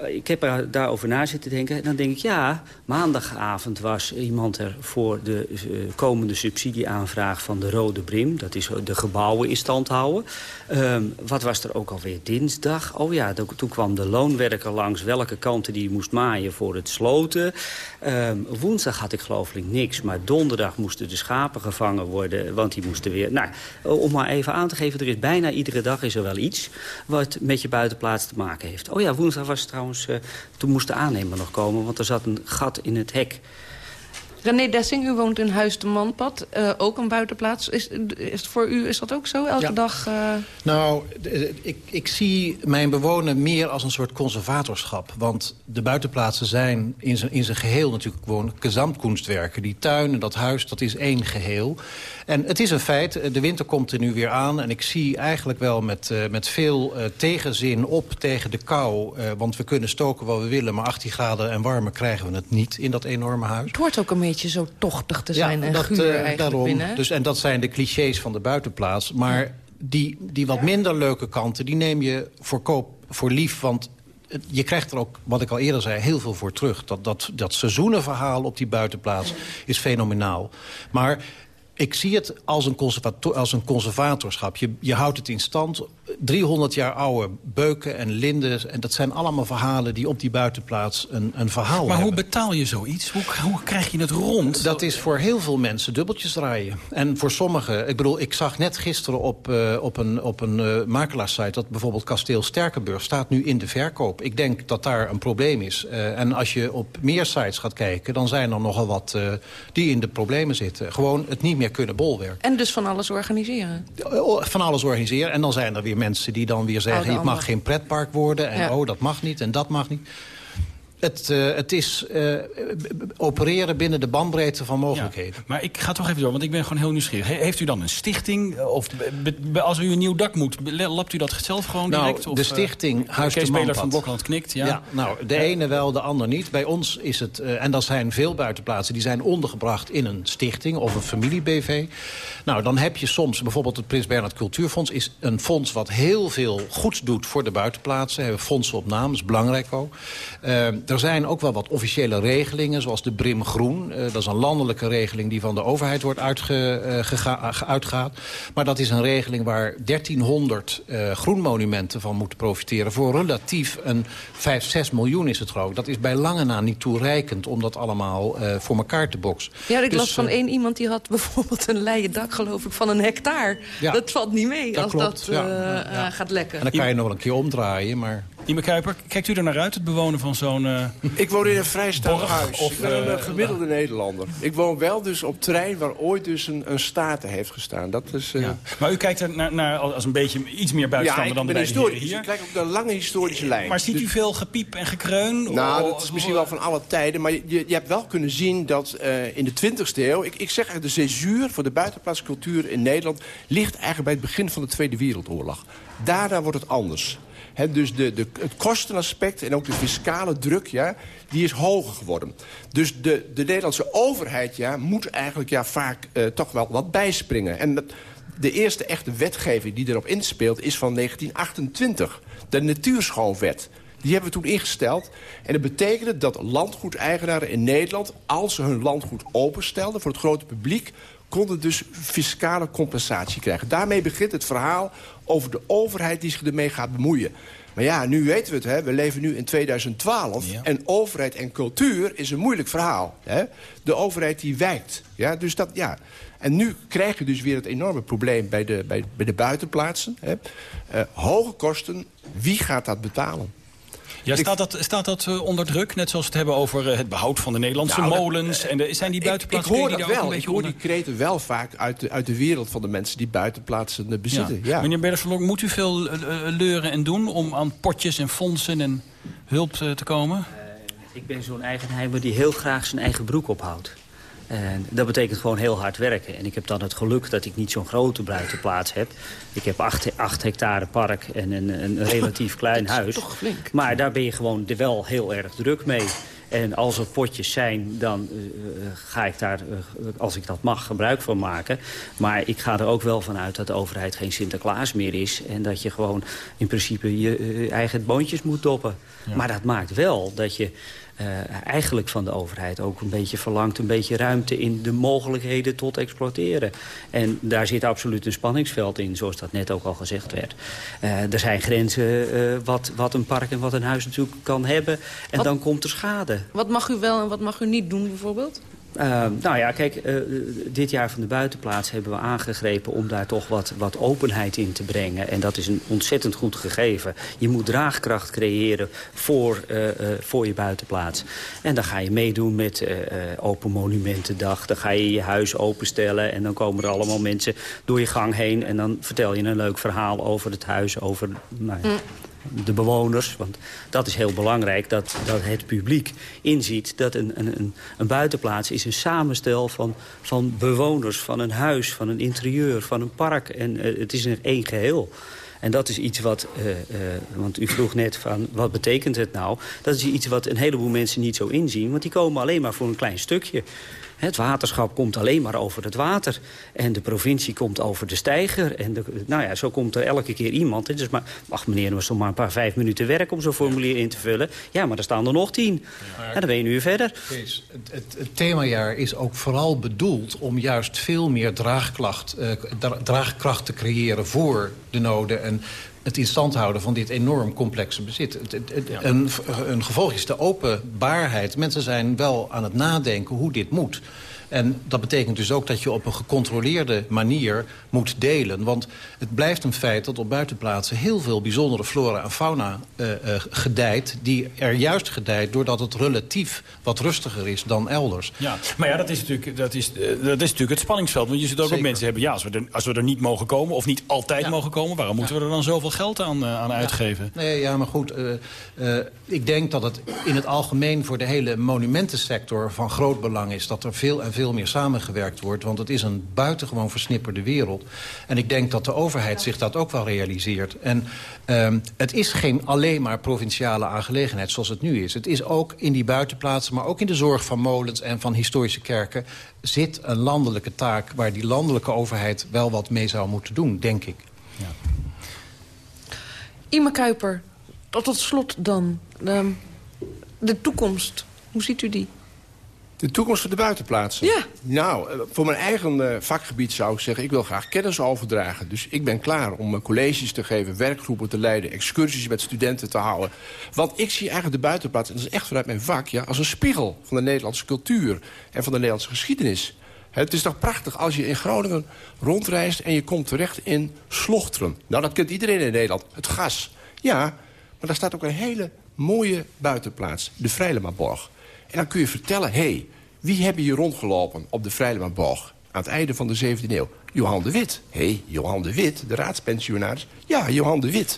ik heb er daarover na zitten denken. En dan denk ik, ja, maandagavond was iemand er voor de komende subsidieaanvraag van de Rode Brim. Dat is de gebouwen in stand houden. Um, wat was er ook alweer dinsdag? Oh ja, toen kwam de loonwerker langs welke kanten die moest maaien voor het sloten. Um, woensdag had ik geloof ik niks. Maar donderdag moesten de schapen gevangen worden. Want die moesten weer... Nou, om maar even aan te geven, er is bijna iedere dag is er wel iets... wat met je buitenplaats te maken heeft. Oh ja, woensdag was het trouwens... Uh, toen moest de aannemer nog komen, want er zat een gat in het hek.
René Dessing, u woont in Huis de Manpad, uh, ook een buitenplaats. Is, is voor u is dat ook zo, elke dag? Uh...
Nou, ik, ik zie mijn bewoner meer als een soort conservatorschap. Want de buitenplaatsen zijn in zijn, in zijn geheel natuurlijk gewoon gezamtkunstwerken. Die tuin en dat huis, dat is één geheel. En het is een feit, de winter komt er nu weer aan... en ik zie eigenlijk wel met, uh, met veel tegenzin op tegen de kou... want we kunnen stoken wat we willen, maar 18 graden en warmer krijgen we het niet in dat enorme huis.
Het hoort ook een beetje zo tochtig te zijn en dat, guur eigenlijk
daarom,
binnen.
Dus, en dat zijn de clichés van de buitenplaats. Maar die, die wat minder leuke kanten, die neem je voor, koop, voor lief. Want je krijgt er ook, wat ik al eerder zei, heel veel voor terug. Dat, dat, dat seizoenenverhaal op die buitenplaats is fenomenaal. Maar ik zie het als een, als een conservatorschap. Je, je houdt het in stand. 300 jaar oude beuken en linden. En dat zijn allemaal verhalen die op die buitenplaats een, een verhaal
maar
hebben.
Maar hoe betaal je zoiets? Hoe, hoe krijg je het rond?
Dat is voor heel veel mensen dubbeltjes draaien. En voor sommigen... Ik bedoel, ik zag net gisteren op, uh, op een, op een uh, makelaarssite... dat bijvoorbeeld kasteel Sterkenburg staat nu in de verkoop. Ik denk dat daar een probleem is. Uh, en als je op meer sites gaat kijken... dan zijn er nogal wat die in de problemen zitten. Gewoon het niet meer kunnen bolwerken.
En dus van alles organiseren?
Van alles organiseren. En dan zijn er weer mensen die dan weer zeggen... het mag geen pretpark worden en ja. oh, dat mag niet en dat mag niet. Het, uh, het is uh, opereren binnen de bandbreedte van mogelijkheden.
Ja, maar ik ga toch even door, want ik ben gewoon heel nieuwsgierig. He, heeft u dan een stichting? Of als u een nieuw dak moet, lapt u dat zelf gewoon
nou,
direct? Of,
de stichting uh, Huis de
Speler van Blokland knikt, ja.
ja nou, de ene wel, de ander niet. Bij ons is het, en dat zijn veel buitenplaatsen... die zijn ondergebracht in een stichting of een familie-BV. Nou, dan heb je soms, bijvoorbeeld het Prins Bernhard Cultuurfonds... is een fonds wat heel veel goeds doet voor de buitenplaatsen. We hebben fondsen op naam, dat is belangrijk ook. Er zijn ook wel wat officiële regelingen, zoals de Brim Groen. Uh, dat is een landelijke regeling die van de overheid wordt uitge, uitgaat. Maar dat is een regeling waar 1300 uh, groenmonumenten van moeten profiteren. Voor relatief een 5, 6 miljoen is het geloof ik. Dat is bij lange na niet toereikend om dat allemaal voor elkaar te boksen.
Ja, ik dus, las van één iemand die had bijvoorbeeld een leien dak geloof ik van een hectare. Ja, dat valt niet mee
dat
als
klopt.
dat ja, ja. gaat lekken.
En dan kan je nog wel een keer omdraaien, maar...
Ime Kuiper, kijkt u er naar uit, het bewonen van zo'n... Uh,
ik woon in een vrijstaand huis.
Of,
ik ben een uh, gemiddelde uh, Nederlander. Ik woon wel dus op terrein waar ooit dus een, een staten heeft gestaan. Dat is,
ja. Maar u kijkt er naar, naar, als een beetje iets meer buitenstander
ja,
dan de
beide hier. ik kijk op de lange historische lijn.
Maar ziet u
dus,
veel gepiep en gekreun?
Nou, dat is misschien wel van alle tijden. Maar je, je hebt wel kunnen zien dat in de 20e eeuw... Ik, ik zeg eigenlijk de césuur voor de buitenplaatscultuur in Nederland... ligt eigenlijk bij het begin van de Tweede Wereldoorlog. Daarna wordt het anders. Dus de, de, het kostenaspect en ook de fiscale druk, ja, die is hoger geworden. Dus de, de Nederlandse overheid ja, moet eigenlijk ja, vaak uh, toch wel wat bijspringen. En dat, de eerste echte wetgeving die erop inspeelt is van 1928. De Natuurschoonwet. Die hebben we toen ingesteld. En dat betekende dat landgoedeigenaren in Nederland... als ze hun landgoed openstelden voor het grote publiek konden dus fiscale compensatie krijgen. Daarmee begint het verhaal over de overheid die zich ermee gaat bemoeien. Maar ja, nu weten we het, hè. we leven nu in 2012. Ja. En overheid en cultuur is een moeilijk verhaal. Hè. De overheid die wijkt. Ja, dus dat, ja. En nu krijg je dus weer het enorme probleem bij de, bij, bij de buitenplaatsen. Hè. Uh, hoge kosten, wie gaat dat betalen?
Ja, staat dat, staat dat uh, onder druk? Net zoals we het hebben over uh, het behoud van de Nederlandse
Nou,
molens. en de, zijn die buitenplaatsen...
Ik, ik hoor
die
dat
daar ook
wel.
een
Ik
beetje
hoor die kreten wel vaak uit de, uit de wereld van de mensen die buitenplaatsen bezitten. Ja.
Meneer Berderverlong, moet u veel leuren en doen om aan potjes en fondsen en hulp te komen?
ik ben zo'n eigenheimer die heel graag zijn eigen broek ophoudt. En dat betekent gewoon heel hard werken. En ik heb dan het geluk dat ik niet zo'n grote buitenplaats heb. Ik heb 8 hectare park en een, een relatief klein huis.
Toch flink.
Maar daar ben je gewoon wel heel erg druk mee. En als er potjes zijn, dan uh, ga ik daar, uh, als ik dat mag, gebruik van maken. Maar ik ga er ook wel vanuit dat de overheid geen Sinterklaas meer is. En dat je gewoon in principe je uh, eigen boontjes moet doppen. Ja. Maar dat maakt wel dat je uh, eigenlijk van de overheid ook een beetje verlangt... een beetje ruimte in de mogelijkheden tot exploiteren. En daar zit absoluut een spanningsveld in, zoals dat net ook al gezegd werd. Uh, er zijn grenzen uh, wat, wat een park en wat een huis natuurlijk kan hebben. En
wat,
dan komt er schade.
Wat mag u wel en wat mag u niet doen bijvoorbeeld?
Uh, nou ja, kijk, uh, dit jaar van de buitenplaats hebben we aangegrepen... om daar toch wat, wat openheid in te brengen. En dat is een ontzettend goed gegeven. Je moet draagkracht creëren voor, uh, voor je buitenplaats. En dan ga je meedoen met Open Monumentendag. Dan ga je je huis openstellen en dan komen er allemaal mensen door je gang heen... en dan vertel je een leuk verhaal over het huis, over... Nou ja, mm de bewoners. Want dat is heel belangrijk, dat, dat het publiek inziet... dat een, een, een buitenplaats is een samenstel van, van bewoners... van een huis, van een interieur, van een park. En uh, het is een één geheel. En dat is iets wat, uh, uh, want u vroeg net van wat betekent het nou? Dat is iets wat een heleboel mensen niet zo inzien. Want die komen alleen maar voor een klein stukje. Het waterschap komt alleen maar over het water. En de provincie komt over de steiger. En de, nou ja, zo komt er elke keer iemand. Dus maar, ach meneer, was toch maar een paar vijf minuten werk om zo'n formulier in te vullen. Ja, maar er staan er nog tien. Ja, en dan ben je nu verder.
Kees, het, het, het, themajaar is ook vooral bedoeld om juist veel meer draagkracht, uh, draagkracht te creëren voor de noden. En het in stand houden van dit enorm complexe bezit. Het, het, het, ja. een, een gevolg is de openbaarheid. Mensen zijn wel aan het nadenken hoe dit moet. En dat betekent dus ook dat je op een gecontroleerde manier moet delen. Want het blijft een feit dat op buitenplaatsen heel veel bijzondere flora en fauna uh, uh, gedijt. Die er juist gedijt doordat het relatief wat rustiger is dan elders.
Ja, maar ja, dat is natuurlijk, dat is, uh, dat is natuurlijk het spanningsveld. Want je zit ook Zeker. ook mensen hebben, ja, als we, er, als we er niet mogen komen of niet altijd ja. mogen komen, waarom moeten ja. we er dan zoveel geld aan, aan uitgeven?
Ja. Nee, ja, maar goed, ik denk dat het in het algemeen voor de hele monumentensector van groot belang is dat er veel en veel veel meer samengewerkt wordt. Want het is een buitengewoon versnipperde wereld. En ik denk dat de overheid zich dat ook wel realiseert. En um, het is geen alleen maar provinciale aangelegenheid zoals het nu is. Het is ook in die buitenplaatsen, maar ook in de zorg van molens en van historische kerken... zit een landelijke taak waar die landelijke overheid wel wat mee zou moeten doen, denk ik. Ja.
Ima Kuiper, tot slot dan. De, de toekomst, hoe ziet u die?
De toekomst van de buitenplaatsen?
Ja.
Nou, eh, voor mijn eigen uh, vakgebied zou ik zeggen... ik wil graag kennis overdragen. Dus ik ben klaar om uh, colleges te geven, werkgroepen te leiden... excursies met studenten te houden. Want ik zie eigenlijk de buitenplaats, en dat is echt vanuit mijn vak... Ja, als een spiegel van de Nederlandse cultuur en van de Nederlandse geschiedenis. Het is toch prachtig als je in Groningen rondreist... en je komt terecht in Slochteren. Nou, dat kent iedereen in Nederland. Het gas. Ja, maar daar staat ook een hele mooie buitenplaats. De Vrijlemaborg. En dan kun je vertellen, hé, hey, wie hebben hier rondgelopen op de Vrijlemanborg... aan het einde van de 17e eeuw? Johan de Wit. Hé, hey, Johan de Wit, de raadspensionaris. Ja, Johan de Wit.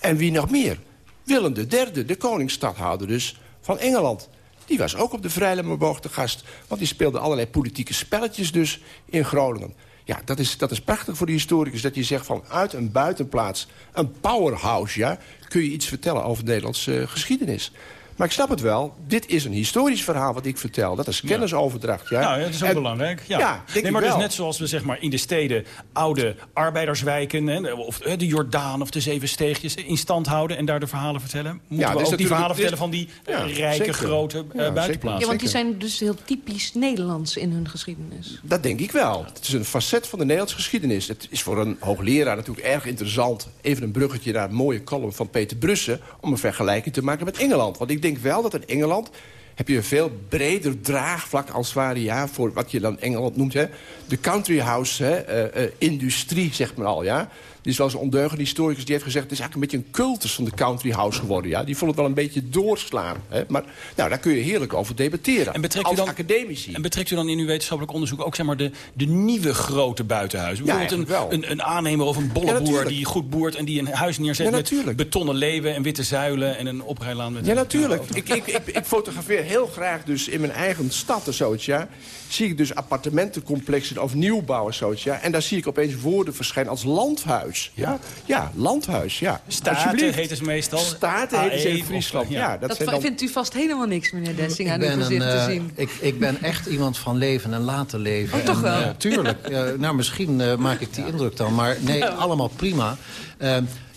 En wie nog meer? Willem III, de koningsstadhouder dus van Engeland. Die was ook op de Vrijlemanborg te gast. Want die speelde allerlei politieke spelletjes dus in Groningen. Ja, dat is, dat is prachtig voor de historicus. Dat je zegt van uit een buitenplaats, een powerhouse, ja... kun je iets vertellen over de Nederlandse uh, geschiedenis. Maar ik snap het wel. Dit is een historisch verhaal wat ik vertel. Dat is kennisoverdracht. Ja,
nou, ja dat is ook en, belangrijk. Ja, ja nee, maar dus net zoals we zeg maar, in de steden oude arbeiderswijken... Hè, of de Jordaan of de Zeven Steegjes in stand houden... en daar de verhalen vertellen. Moeten ja, we ook die verhalen vertellen van die ja, rijke, zeker. grote uh, buitenplaatsen.
Ja, want die zijn dus heel typisch Nederlands in hun geschiedenis.
Dat denk ik wel. Het is een facet van de Nederlandse geschiedenis. Het is voor een hoogleraar natuurlijk erg interessant. Even een bruggetje naar een mooie column van Peter Brussen... om een vergelijking te maken met Engeland. Want ik denk wel dat in Engeland heb je een veel breder draagvlak als ware... Ja, voor wat je dan Engeland noemt, hè, de country house hè, uh, uh, industrie, zegt men al. Ja? Die is wel eens een ondeugende historicus die heeft gezegd... het is eigenlijk een beetje een cultus van de country house geworden. Ja? Die vond het wel een beetje doorslaan. Hè? Maar nou, daar kun je heerlijk over debatteren. En betrekt, als
u dan,
academici.
en betrekt u dan in uw wetenschappelijk onderzoek... ook zeg maar, de, de nieuwe grote buitenhuizen? Bijvoorbeeld
ja,
een, een, een, aannemer of een bolleboer ja, die goed boert... en die een huis neerzet
ja,
met betonnen leeuwen en witte zuilen... en een oprijlaan met...
Ja, natuurlijk. ik, ik, ik, ik fotografeer heel graag dus in mijn eigen stad of zoiets, ja zie ik dus appartementencomplexen of nieuwbouw en zoiets. Ja? En daar zie ik opeens woorden verschijnen als landhuis. Ja, ja landhuis, ja.
Staten heet het meestal.
Staten heet het in Friesland. Ja. ja.
dat, dat dan... vindt u vast helemaal niks, meneer Dessing, aan uw gezicht te zien.
Ik, ik ben echt iemand van leven en laten leven.
Oh, toch wel?
Uh, tuurlijk. nou, misschien uh, maak ik die indruk dan. Maar nee, allemaal prima.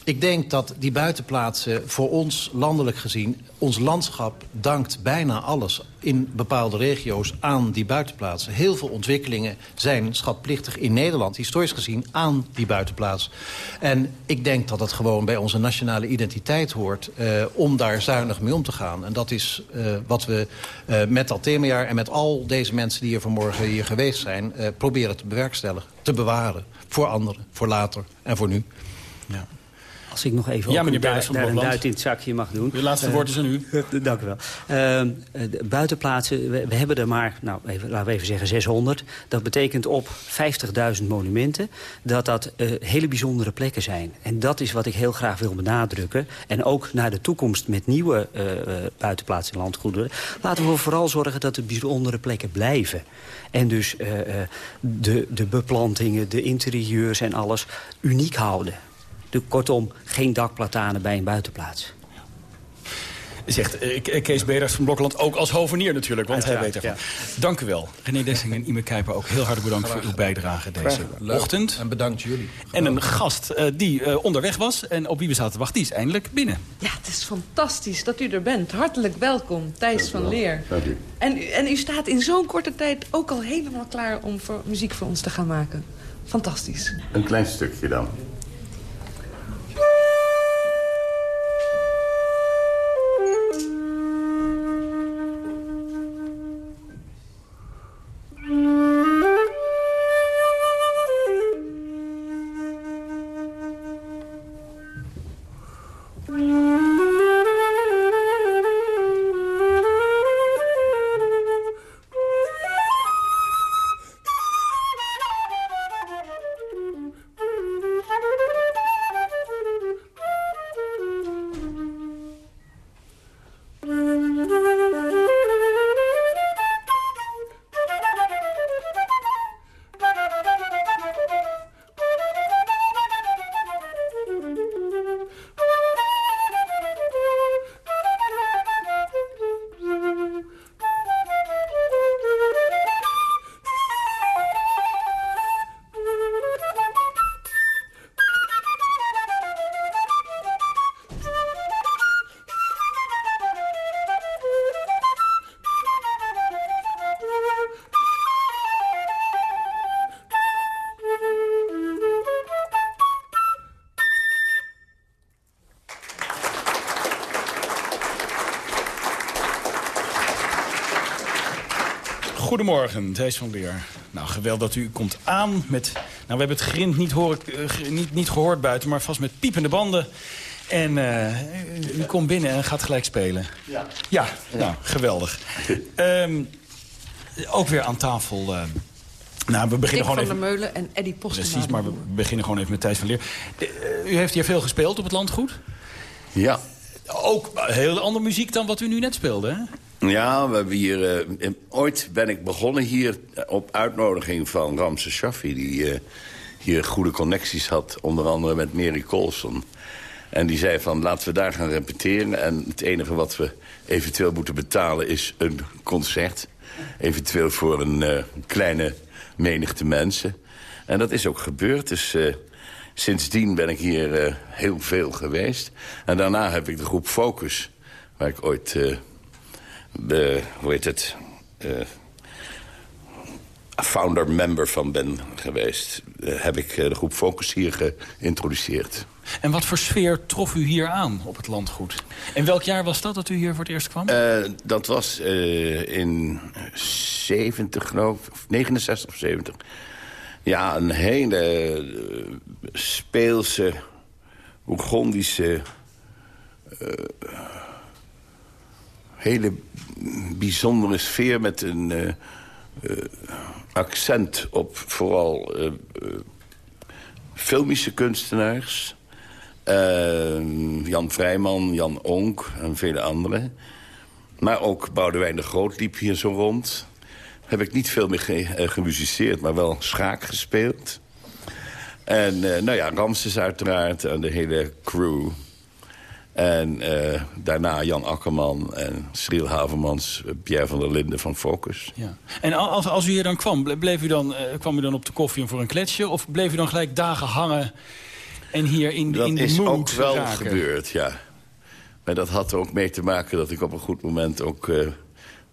Ik denk dat die buitenplaatsen voor ons landelijk gezien... ons landschap dankt bijna alles in bepaalde regio's aan die buitenplaatsen. Heel veel ontwikkelingen zijn schatplichtig in Nederland... historisch gezien aan die buitenplaats. En ik denk dat het gewoon bij onze nationale identiteit hoort... Uh, om daar zuinig mee om te gaan. En dat is uh, wat we uh, met dat themajaar en met al deze mensen... die hier vanmorgen hier geweest zijn, proberen te bewerkstelligen. Te bewaren. Voor anderen, voor later en voor nu.
Ja. Als ik nog even ja, ook daar, daar een duit in het zakje mag doen.
De laatste uh, woord is aan u.
dank u wel. Uh, buitenplaatsen, we, we, hebben er maar, nou, even, laten we even zeggen 600. Dat betekent op 50.000 monumenten dat dat uh, hele bijzondere plekken zijn. En dat is wat ik heel graag wil benadrukken. En ook naar de toekomst met nieuwe buitenplaatsen en landgoederen. Laten we vooral zorgen dat de bijzondere plekken blijven. En dus de, de beplantingen, de interieurs en alles uniek houden. De, kortom, geen dakplatanen bij een buitenplaats.
Zegt uh, Kees Beders van Blokland, ook als hovenier natuurlijk, want hij weet ervan. Ja. Dank u wel. René Dessing en Ime Kijper, ook heel hartelijk bedankt voor uw bijdrage deze ochtend.
En bedankt jullie.
En een gast uh, die uh, onderweg was en op wie we zaten te wachten, die is eindelijk binnen.
Ja, het is fantastisch dat u er bent. Hartelijk welkom, Thijs van Leer.
Dank u.
En, en u staat in zo'n korte tijd ook al helemaal klaar om voor, muziek voor ons te gaan maken. Fantastisch.
Een klein stukje dan.
Goedemorgen, Thijs van Leer. Nou, geweldig dat u komt aan met... Nou, we hebben het grind niet, horen, uh, niet, niet gehoord buiten, maar vast met piepende banden. En uh, u komt binnen en gaat gelijk spelen.
Ja.
Ja, nou, geweldig. um, ook weer aan tafel... Uh, nou, we beginnen
Dick
gewoon
van
even...
der Meulen en Eddie Postema.
Precies, maar we beginnen gewoon even met Thijs van Leer. u heeft hier veel gespeeld op het landgoed?
Ja.
Ook heel andere muziek dan wat u nu net speelde, hè?
Ja, we hebben hier, uh, ooit ben ik begonnen hier op uitnodiging van Ramses Shaffi... die uh, hier goede connecties had, onder andere met Mary Colson. En die zei van, laten we daar gaan repeteren. En het enige wat we eventueel moeten betalen is een concert. Eventueel voor een kleine menigte mensen. En dat is ook gebeurd, dus... Sindsdien ben ik hier heel veel geweest. En daarna heb ik de groep Focus, waar ik ooit de, hoe heet het, uh, founder-member van ben geweest. Uh, heb ik de groep Focus hier geïntroduceerd.
En wat voor sfeer trof u hier aan op het landgoed? En welk jaar was dat dat u hier voor het eerst kwam?
Uh, dat was in 70 geloof ik, of 69 of 70. Ja, een hele speelse, Oegondische hele bijzondere sfeer met een uh, uh, accent op vooral uh, filmische kunstenaars. Jan Vrijman, Jan Onk en vele anderen. Maar ook Boudewijn de Groot liep hier zo rond. Heb ik niet veel meer ge gemusiceerd, maar wel schaak gespeeld. En nou ja, Ramses uiteraard en de hele crew... En uh, daarna Jan Akkerman en Schriel Havermans, Pierre van der Linden van Focus.
Ja. En als, als u hier dan kwam, bleef u dan, uh, kwam u dan op de koffie voor een kletsje... of bleef u dan gelijk dagen hangen En hier in,
dat
in de
is ook wel
raken.
gebeurd, ja. Maar dat had er ook mee te maken dat ik op een goed moment ook... Uh,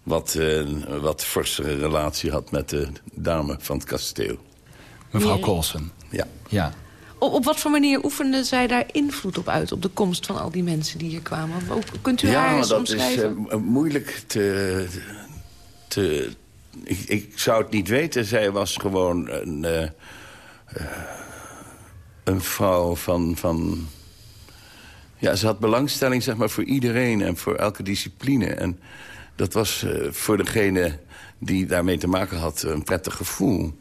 wat, uh, wat forsere relatie had met de dame van het kasteel.
Mevrouw Colson.
Ja.
ja.
Op, op, wat voor manier oefende zij daar invloed op uit... op de komst van al die mensen die hier kwamen? Kunt u
ja,
haar eens
dat
omschrijven?
is uh, moeilijk te... te ik, ik, zou het niet weten. Zij was gewoon een, uh, een vrouw van, van... Ja, ze had belangstelling zeg maar, voor iedereen en voor elke discipline. En dat was uh, voor degene die daarmee te maken had een prettig gevoel.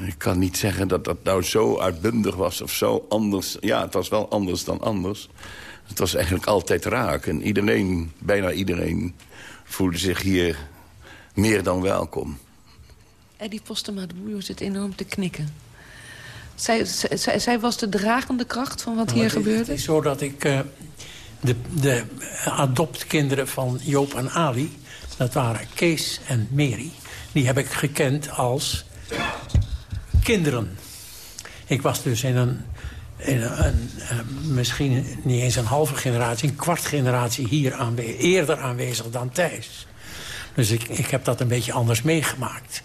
Ik kan niet zeggen dat dat nou zo uitbundig was of zo anders. Ja, het was wel anders dan anders. Het was eigenlijk altijd raak. En iedereen, bijna iedereen, voelde zich hier meer dan welkom.
Eddie Postema de Boer zit enorm te knikken. Zij, zij, zij, was de dragende kracht van wat
nou,
hier
het,
gebeurde?
Het is zo dat ik uh, de, de adoptkinderen van Joop en Ali... dat waren Kees en Mary... die heb ik gekend als kinderen. Ik was dus in een, een, een, misschien niet eens een halve generatie... een kwart generatie hier aanwe eerder aanwezig dan Thijs. Dus ik, ik heb dat een beetje anders meegemaakt.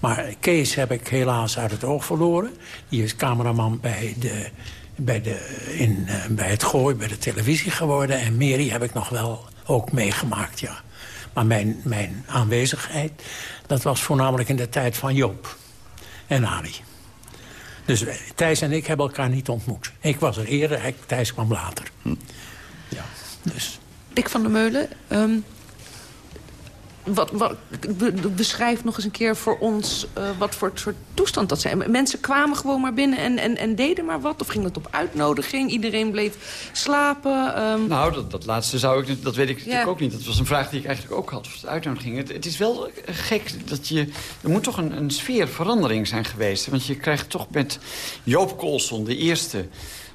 Maar Kees heb ik helaas uit het oog verloren. Die is cameraman bij, de, bij, de, in, uh, bij het gooi, bij de televisie geworden. En Mary heb ik nog wel ook meegemaakt, ja. Maar mijn, mijn aanwezigheid, dat was voornamelijk in de tijd van Joop en Ali. Dus Thijs en ik hebben elkaar niet ontmoet. Ik was er eerder, Thijs kwam later. Hm. Ja, dus.
Dick van der Meulen, um, wat, wat, beschrijf nog eens een keer voor ons uh, wat voor soort toestand dat zijn. Mensen kwamen gewoon maar binnen en, en, en deden maar wat? Of ging het op uitnodiging? Iedereen bleef slapen? Um...
Nou, dat, dat laatste zou ik, dat weet ik natuurlijk ook niet. Dat was een vraag die ik eigenlijk ook had, of het uitnodiging. Het, het is wel gek dat je... Er moet toch een, een sfeerverandering zijn geweest. Want je krijgt toch met Joop Colson, de eerste...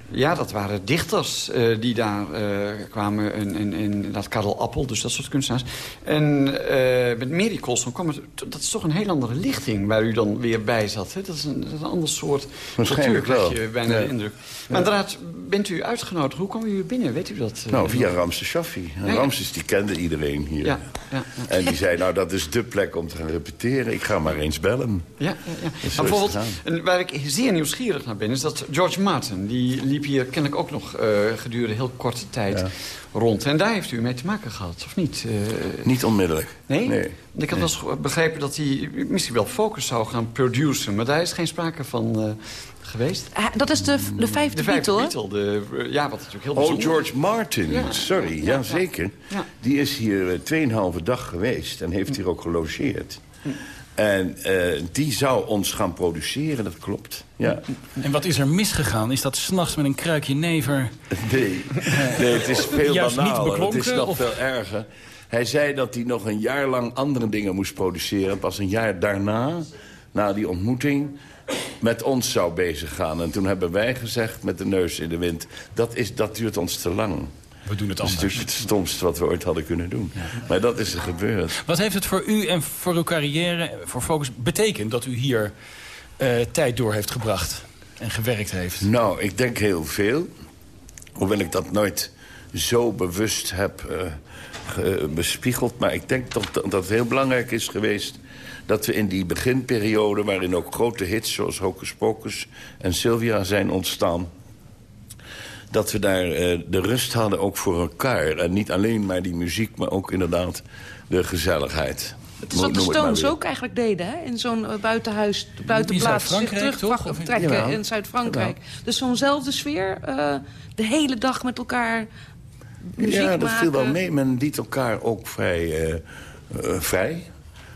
Ja, dat waren dichters uh, die daar uh, kwamen. In, in, in dat Karel Appel, dus dat soort kunstenaars. En uh, met Mary Colson kwam het... Dat is toch een heel andere lichting waar u dan weer bij zat. Hè? Dat, is een, dat is een ander soort
cultuur,
krijg je bijna ja. de indruk. Maar inderdaad, bent u uitgenodigd? Hoe kwam u hier binnen? Weet u dat?
Nou, via Ramses Shaffi. En ja, Ramses, die kende iedereen hier.
Ja, ja,
En die zei, nou, dat is dé plek om te gaan repeteren. Ik ga maar eens bellen.
Ja, ja, ja. Bijvoorbeeld, en waar ik zeer nieuwsgierig naar ben... is dat George Martin, die liep hier kennelijk ook nog uh, gedurende heel korte tijd ja. rond. En daar heeft u mee te maken gehad, of niet? Uh,
niet onmiddellijk.
Nee?
nee.
Ik had nee. wel eens begrepen dat hij misschien wel Focus zou gaan produceren. Maar daar is geen sprake van uh, geweest.
Dat is de, de vijfde,
de vijfde
Beatle,
De, ja, wat natuurlijk heel
Oh,
bijzonder.
George Martin, ja. sorry. Ja,
Ja, ja.
zeker.
Ja.
Die is hier tweeënhalve dag geweest en heeft hier ook gelogeerd. En uh, die zou ons gaan produceren, dat klopt. Ja.
En wat is er misgegaan? Is dat s'nachts met een kruikje never...
Nee, nee het is veel
Juist niet
banaler. Het is nog
of-
veel erger. Hij zei dat hij nog een jaar lang andere dingen moest produceren. Pas een jaar daarna, na die ontmoeting, met ons zou bezig gaan. En toen hebben wij gezegd, met de neus in de wind... dat, is, dat duurt ons te lang.
We doen het
Dat is
anders.
natuurlijk het stomste wat we ooit hadden kunnen doen. Maar dat is er gebeurd.
Wat heeft het voor u en voor uw carrière, voor Focus, betekend... dat u hier eh, tijd door heeft gebracht en gewerkt heeft?
Nou, ik denk heel veel. Hoewel ik dat nooit zo bewust heb eh, ge- bespiegeld. Maar ik denk toch dat dat het heel belangrijk is geweest... dat we in die beginperiode, waarin ook grote hits... zoals Hocus Pocus en Sylvia zijn ontstaan... dat we daar eh, de rust hadden ook voor elkaar. En niet alleen maar die muziek, maar ook inderdaad de gezelligheid.
Het is wat de Stones ook eigenlijk deden, hè? In zo'n eh, buitenhuis, buitenplaats zich?
Of-
terugtrekken in Zuid-Frankrijk. Dus zo'nzelfde sfeer, eh, de hele dag met elkaar muziek
Ja, dat
maken.
viel wel mee. Men liet elkaar ook vrij eh, eh, vrij.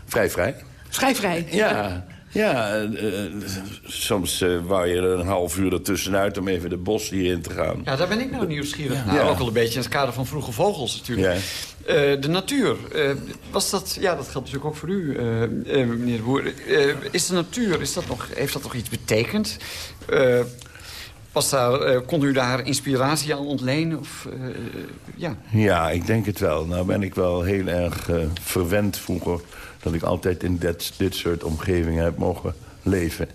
Vrij vrij.
Vrij vrij.
Ja, ja eh, eh, soms eh wou je er een half uur ertussenuit om even de bos hierin te gaan.
Ja, daar ben ik nou nieuwsgierig naar.
Ja.
Ook al een beetje in het kader van vroege vogels natuurlijk. De natuur, was dat, ja, dat geldt natuurlijk ook voor u, meneer de Boer. Is de natuur, is dat nog, heeft dat nog iets betekend? Was daar, kon u daar inspiratie aan ontlenen? Of, ja.
Ja, ik denk het wel. Nou ben ik wel heel erg verwend vroeger... dat ik altijd in dit, soort omgevingen heb mogen leven.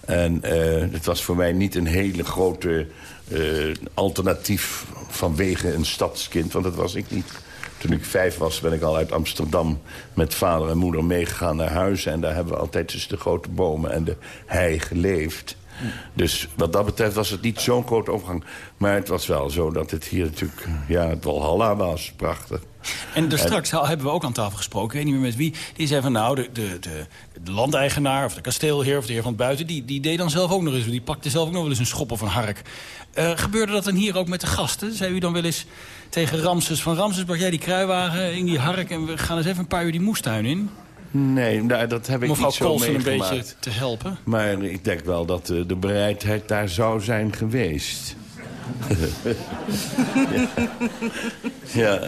En uh, het was voor mij niet een hele grote uh, alternatief vanwege een stadskind. Want dat was ik niet. Toen ik vijf was, ben ik al uit Amsterdam met vader en moeder meegegaan naar huis. En daar hebben we altijd tussen de grote bomen en de hei geleefd. Dus wat dat betreft was het niet zo'n grote overgang. Maar het was wel zo dat het hier natuurlijk ja, het Walhalla was. Prachtig.
En er straks hebben we ook aan tafel gesproken, ik weet niet meer met wie... die zei van nou, de, de, de, de landeigenaar of de kasteelheer of de heer van het buiten... Die, die deed dan zelf ook nog eens, die pakte zelf ook nog wel eens een schop of een hark. Uh, gebeurde dat dan hier ook met de gasten? Zei u dan wel eens tegen Ramses van Ramses, mag jij die kruiwagen in die hark... en we gaan eens even een paar uur die moestuin in?
Nee, nou, dat heb ik
Mevrouw
niet zo
Colson
meegemaakt.
een beetje te helpen.
Maar ik denk wel dat de, de bereidheid daar zou zijn geweest. ja.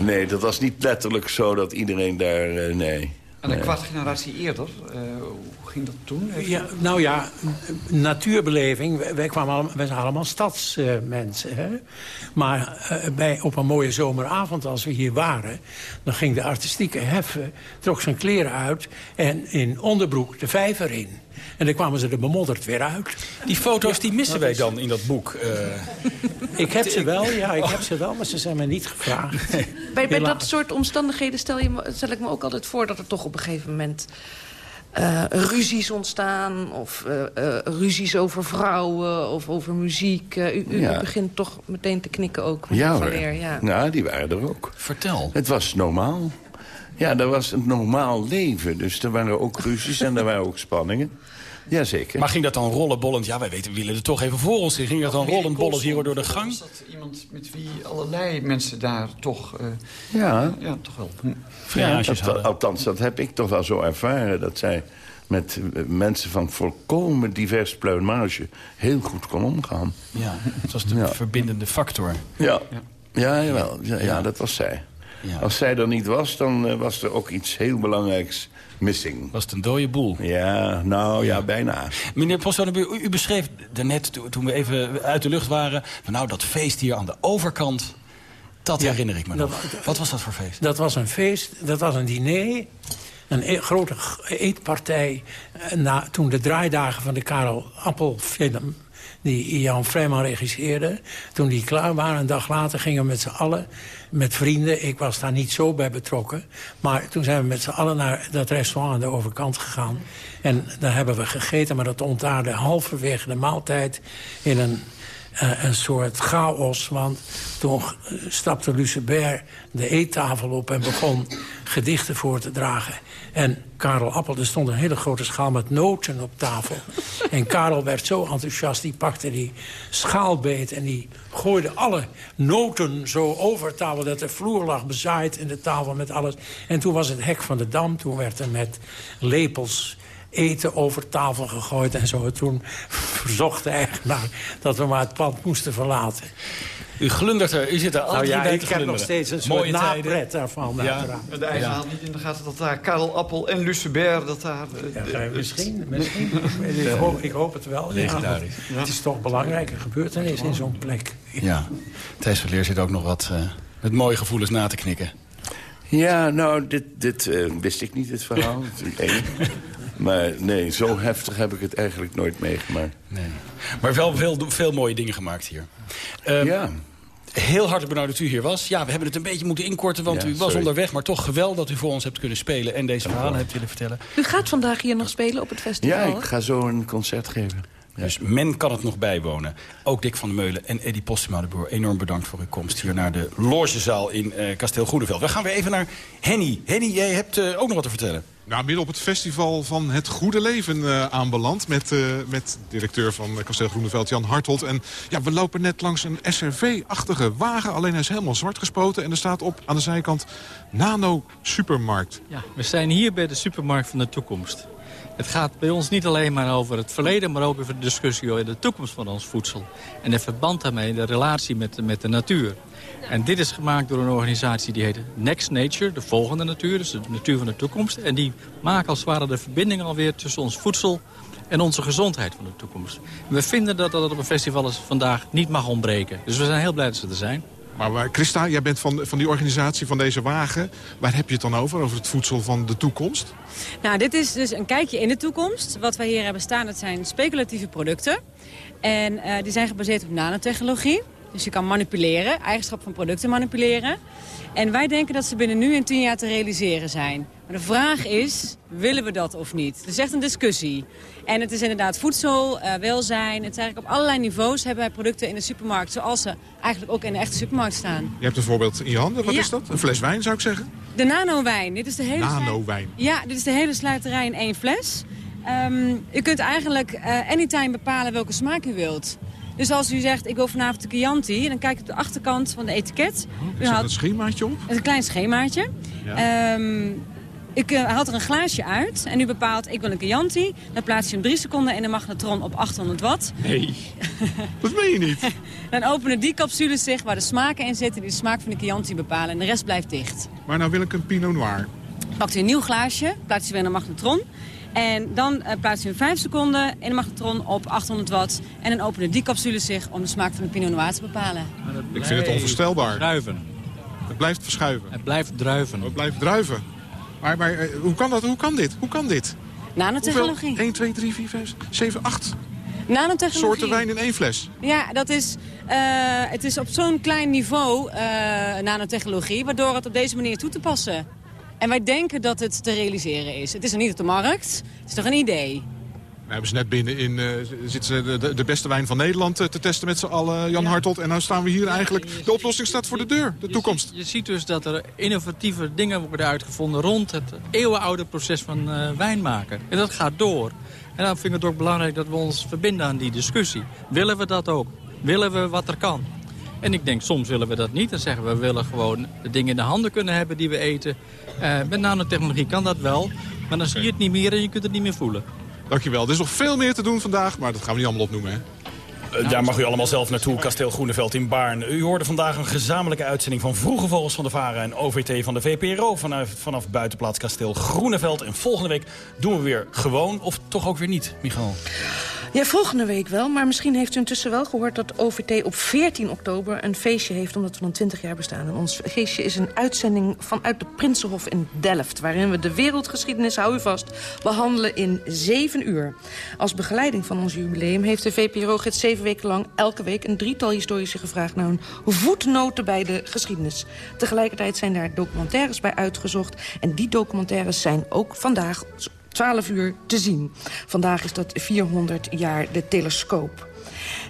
Nee, dat was niet letterlijk zo dat iedereen daar... Uh, nee.
En een
nee.
kwart generatie eerder, uh, hoe ging dat toen?
Ja, nou ja, natuurbeleving. Wij, kwamen allemaal, wij zijn allemaal stadsmensen. Hè? Maar uh, bij, op een mooie zomeravond als we hier waren... dan ging de artistieke heffen, trok zijn kleren uit... en in onderbroek de vijver in. En dan kwamen ze er bemodderd weer uit.
Die foto's die missen wij dan in dat boek. Uh...
Ik heb ze wel, ja, ik heb ze wel, maar ze zijn me niet gevraagd.
Bij, bij dat soort omstandigheden stel, je, stel ik me ook altijd voor... dat er toch op een gegeven moment uh, ruzies ontstaan... of uh, uh, ruzies over vrouwen of over muziek. Uh, u, u
Ja.
begint toch meteen te knikken ook,
Ja hoor.
Van Leer. Ja.
Nou, die waren er ook.
Vertel.
Het was normaal. Ja, dat was een normaal leven. Dus er waren ook ruzies en er waren ook spanningen. Jazeker.
Maar ging dat dan rollenbollend? Ja, wij weten, we willen er toch even voor ons in. Ging dat dan rollenbollend hier door de gang?
Was dat iemand met wie allerlei mensen daar toch... Uh,
Ja.
ja, toch wel...
Ja, dat, althans, dat heb ik toch wel zo ervaren. Dat zij met eh, mensen van volkomen divers pluimage heel goed kon omgaan.
Ja, het was de
Ja.
verbindende factor.
Ja, ja, jawel. Ja, ja, dat was zij. Als zij er niet was, dan eh, was er ook iets heel belangrijks missing.
Was het een dode boel?
Ja, nou ja, bijna.
Meneer Postone, u, u beschreef daarnet, to- toen we even uit de lucht waren... Van, nou, dat feest hier aan de overkant, dat
Ja,
herinner ik me
dat-
nog. Wat was dat voor feest?
Dat was een feest, dat was een diner. Een e- grote eetpartij eh, na, toen de draaidagen van de Karel Appel film... die Jan Vrijman regisseerde. Toen die klaar waren, een dag later gingen we met z'n allen... met vrienden, ik was daar niet zo bij betrokken... maar toen zijn we met z'n allen naar dat restaurant aan de overkant gegaan. En daar hebben we gegeten, maar dat ontaarde halverwege de maaltijd... in een eh, een soort chaos. Want toen eh, stapte Lucebert de eettafel op en begon gedichten voor te dragen. En Karel Appel, er stond een hele grote schaal met noten op tafel. En Karel werd zo enthousiast, die pakte die schaalbeet... en die gooide alle noten zo over tafel... dat de vloer lag bezaaid in de tafel met alles. En toen was het hek van de dam. Toen werd er met lepels eten over tafel gegooid en zo. Toen verzocht de eigenaar dat we maar het pand moesten verlaten.
U glundert er, u zit er
Nou
altijd
ja,
bij
ik
te
heb nog steeds een soort
Mooie tijden.
napret daarvan.
Ja.
De had niet in de gaten dat daar Karel Appel en Lucebert... dat daar... eh, de-
Ja, misschien, misschien. ik, hoop, ik hoop het wel. Ja, Het is toch een belangrijke gebeurtenis in zo'n plek.
Ja, Thijs van Leer zit ook nog wat eh, met mooie gevoelens na te knikken.
Ja, nou, dit, dit eh, wist ik niet, dit verhaal. één. Maar nee, zo heftig heb ik het eigenlijk nooit meegemaakt.
Nee. Maar wel veel, veel mooie dingen gemaakt hier. Ehm,
ja.
Heel hartelijk bedankt dat u hier was. Ja, we hebben het een beetje moeten inkorten, want
Ja,
u was
sorry.
onderweg. Maar toch geweldig dat u voor ons hebt kunnen spelen en deze verhalen hebt willen vertellen.
U gaat vandaag hier nog spelen op het festival?
Ja, ik ga zo een concert geven.
Dus men kan het nog bijwonen. Ook Dick van der Meulen en Eddie Postema de Boer. Enorm bedankt voor uw komst hier naar de logezaal in eh, Kasteel Goedeveld. We gaan weer even naar Henny. Henny, jij hebt eh, ook nog wat te vertellen.
Nou, midden op het festival van het goede leven eh, aanbeland... Met, eh, met directeur van Kasteel Groeneveld, Jan Hartold. En ja, we lopen net langs een SRV-achtige wagen. Alleen hij is helemaal zwart gespoten. En er staat op aan de zijkant Nano Supermarkt.
Ja, we zijn hier bij de supermarkt van de toekomst. Het gaat bij ons niet alleen maar over het verleden... maar ook over de discussie over de toekomst van ons voedsel. En de verband daarmee, de relatie met, met de natuur. En dit is gemaakt door een organisatie die heet Next Nature, de volgende natuur, dus de natuur van de toekomst. En die maken als het ware de verbinding alweer tussen ons voedsel en onze gezondheid van de toekomst. En we vinden dat dat op een festival als vandaag niet mag ontbreken. Dus we zijn heel blij dat ze er zijn.
Maar waar, Christa, jij bent van, van die organisatie, van deze wagen. Waar heb je het dan over, over het voedsel van de toekomst?
Nou, dit is dus een kijkje in de toekomst. Wat wij hier hebben staan, dat zijn speculatieve producten. En uh, die zijn gebaseerd op nanotechnologie. Dus je kan manipuleren, eigenschap van producten manipuleren. En wij denken dat ze binnen nu en tien jaar te realiseren zijn. Maar de vraag is, willen we dat of niet? Het is echt een discussie. En het is inderdaad voedsel, uh, welzijn. Het is eigenlijk op allerlei niveaus hebben wij producten in de supermarkt... zoals ze eigenlijk ook in de echte supermarkt staan.
Je hebt een voorbeeld in je handen. Wat is dat? Een fles wijn, zou ik zeggen?
De nano-wijn. Dit is de hele
Nano-wijn?
Ja, dit is de hele sluiterij in één fles. Um, u kunt eigenlijk uh, anytime bepalen welke smaak u wilt. Dus als u zegt, ik wil vanavond de Chianti... dan kijk ik op de achterkant van de etiket.
Oh, u haalt een schemaatje op?
Een klein schemaatje. Ja. Um, ik uh, haal er een glaasje uit en u bepaalt, ik wil een Chianti. Dan plaats je hem drie seconden in de magnetron op 800 watt.
Nee, dat meen je niet.
dan openen die capsules zich waar de smaken in zitten... die de smaak van de Chianti bepalen en de rest blijft dicht.
Maar nou wil ik een Pinot Noir.
Pakt u een nieuw glaasje, plaatst u weer in een magnetron... En dan uh, plaats je hem 5 seconden in de magnetron op 800 watt. En dan openen die capsules zich om de smaak van de Pinot Noir te bepalen.
Ik vind het onvoorstelbaar.
Druiven.
Het blijft verschuiven.
Het blijft druiven.
Het blijft druiven. Maar, maar uh, hoe kan dat? Hoe kan dit? Hoe kan dit?
Nanotechnologie.
Hoeveel? 1, 2, 3, 4, 5, 7, 8
Nanotechnologie.
soorten wijn in één fles.
Ja, dat is, uh, het is op zo'n klein niveau uh, nanotechnologie... waardoor het op deze manier toe te passen. En wij denken dat het te realiseren is. Het is er niet op de markt. Het is toch een idee.
We hebben ze net binnen in, uh, zitten ze de, de, beste wijn van Nederland uh, te testen met z'n allen, Jan ja. Hartelt. En nu staan we hier eigenlijk, de oplossing staat voor de deur, de toekomst.
Je, je, ziet dus dat er innovatieve dingen worden uitgevonden rond het eeuwenoude proces van uh, wijn maken. En dat gaat door. En dan vind ik het ook belangrijk dat we ons verbinden aan die discussie. Willen we dat ook? Willen we wat er kan? En ik denk, soms willen we dat niet. Dan zeggen we, we willen gewoon de dingen in de handen kunnen hebben die we eten. Uh, met nanotechnologie kan dat wel. Maar dan zie je het niet meer en je kunt het niet meer voelen.
Dankjewel. Er is nog veel meer te doen vandaag, maar dat gaan we niet allemaal opnoemen, hè?
Uh, daar mag u allemaal zelf naartoe, Kasteel Groeneveld in Baarn. U hoorde vandaag een gezamenlijke uitzending van Vroege Vogels van de Varen... en OVT van de VPRO vanaf, vanaf buitenplaats Kasteel Groeneveld. En volgende week doen we weer gewoon, of toch ook weer niet, Michael?
Ja, volgende week wel. Maar misschien heeft u intussen wel gehoord dat OVT op 14 oktober een feestje heeft... omdat we dan 20 jaar bestaan. Ons feestje is een uitzending vanuit de Prinsenhof in Delft... waarin we de wereldgeschiedenis, hou behandelen in 7 uur. Als begeleiding van ons jubileum heeft de VPRO-gids zeven weken lang... elke week een drietal historici gevraagd naar een voetnoten bij de geschiedenis. Tegelijkertijd zijn daar documentaires bij uitgezocht. En die documentaires zijn ook vandaag 12 uur te zien. Vandaag is dat 400 jaar de telescoop.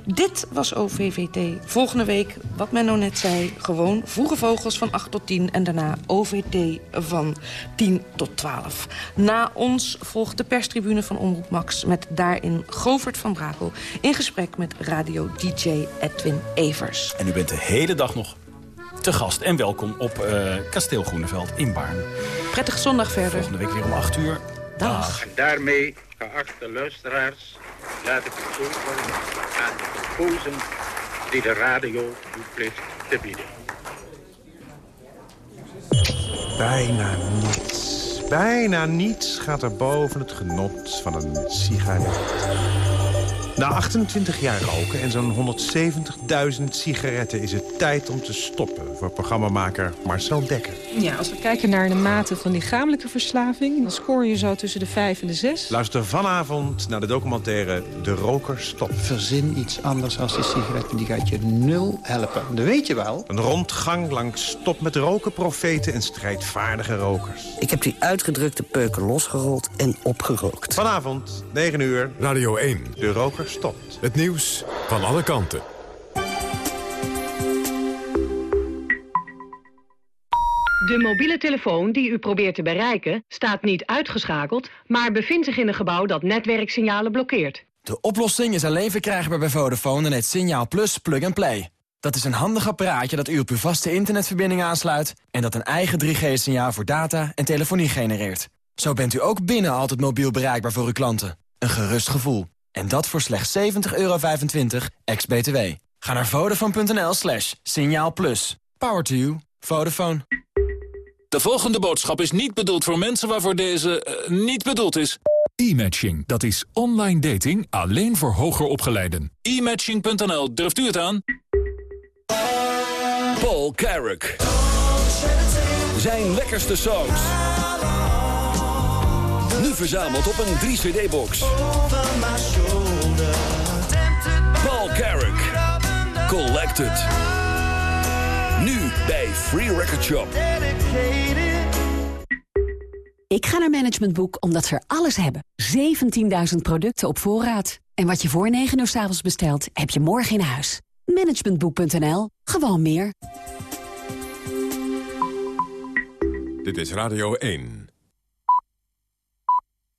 Dit was OVVT. Volgende week, wat men nou net zei... gewoon vroege vogels van 8 tot 10... en daarna OVT van 10 tot 12. Na ons volgt de perstribune van Omroep Max... met daarin Govert van Brakel... in gesprek met radio-dj Edwin Evers.
En u bent de hele dag nog te gast en welkom op uh, Kasteel Groeneveld in Baarn.
Prettige zondag verder.
Volgende week weer om 8 uur.
Dag.
En daarmee, geachte luisteraars, laat ik het over aan de pozen die de radio u plicht te bieden.
Bijna niets, bijna niets gaat er boven het genot van een sigaret. Na 28 jaar roken en zo'n 170.000 sigaretten is het tijd om te stoppen... voor programmamaker Marcel Dekker.
Ja, als we kijken naar de mate van lichamelijke verslaving... dan scoor je zo tussen de 5 en de 6.
Luister vanavond naar de documentaire De Roker Stop.
Verzin iets anders dan die sigaretten, die gaat je nul helpen. Dat weet je wel.
Een rondgang langs stop met roken profeten en strijdvaardige rokers.
Ik heb die uitgedrukte peuken losgerold en opgerookt.
Vanavond, 9 uur.
Radio 1.
De Roker stopt.
Het nieuws van alle kanten.
De mobiele telefoon die u probeert te bereiken staat niet uitgeschakeld... maar bevindt zich in een gebouw dat netwerksignalen blokkeert.
De oplossing is alleen verkrijgbaar bij Vodafone en het Signaal Plus Plug and Play. Dat is een handig apparaatje dat u op uw vaste internetverbinding aansluit... en dat een eigen 3G-signaal voor data en telefonie genereert. Zo bent u ook binnen altijd mobiel bereikbaar voor uw klanten. Een gerust gevoel. En dat voor slechts 70,25 euro ex-BTW. Ga naar vodafone.nl slash signaal plus. Power to you. Vodafone.
De volgende boodschap is niet bedoeld voor mensen waarvoor deze uh, niet bedoeld is.
E-matching, dat is online dating alleen voor hoger opgeleiden.
E-matching.nl, durft u het aan?
Paul Carrick. Zijn lekkerste songs. Nu verzameld op een 3-cd-box. Paul Carrick. Collected. Nu bij Free Record Shop.
Ik ga naar Management Boek omdat ze er alles hebben. 17.000 producten op voorraad. En wat je voor 9 uur s avonds bestelt, heb je morgen in huis. Managementboek.nl. Gewoon meer.
Dit is Radio 1.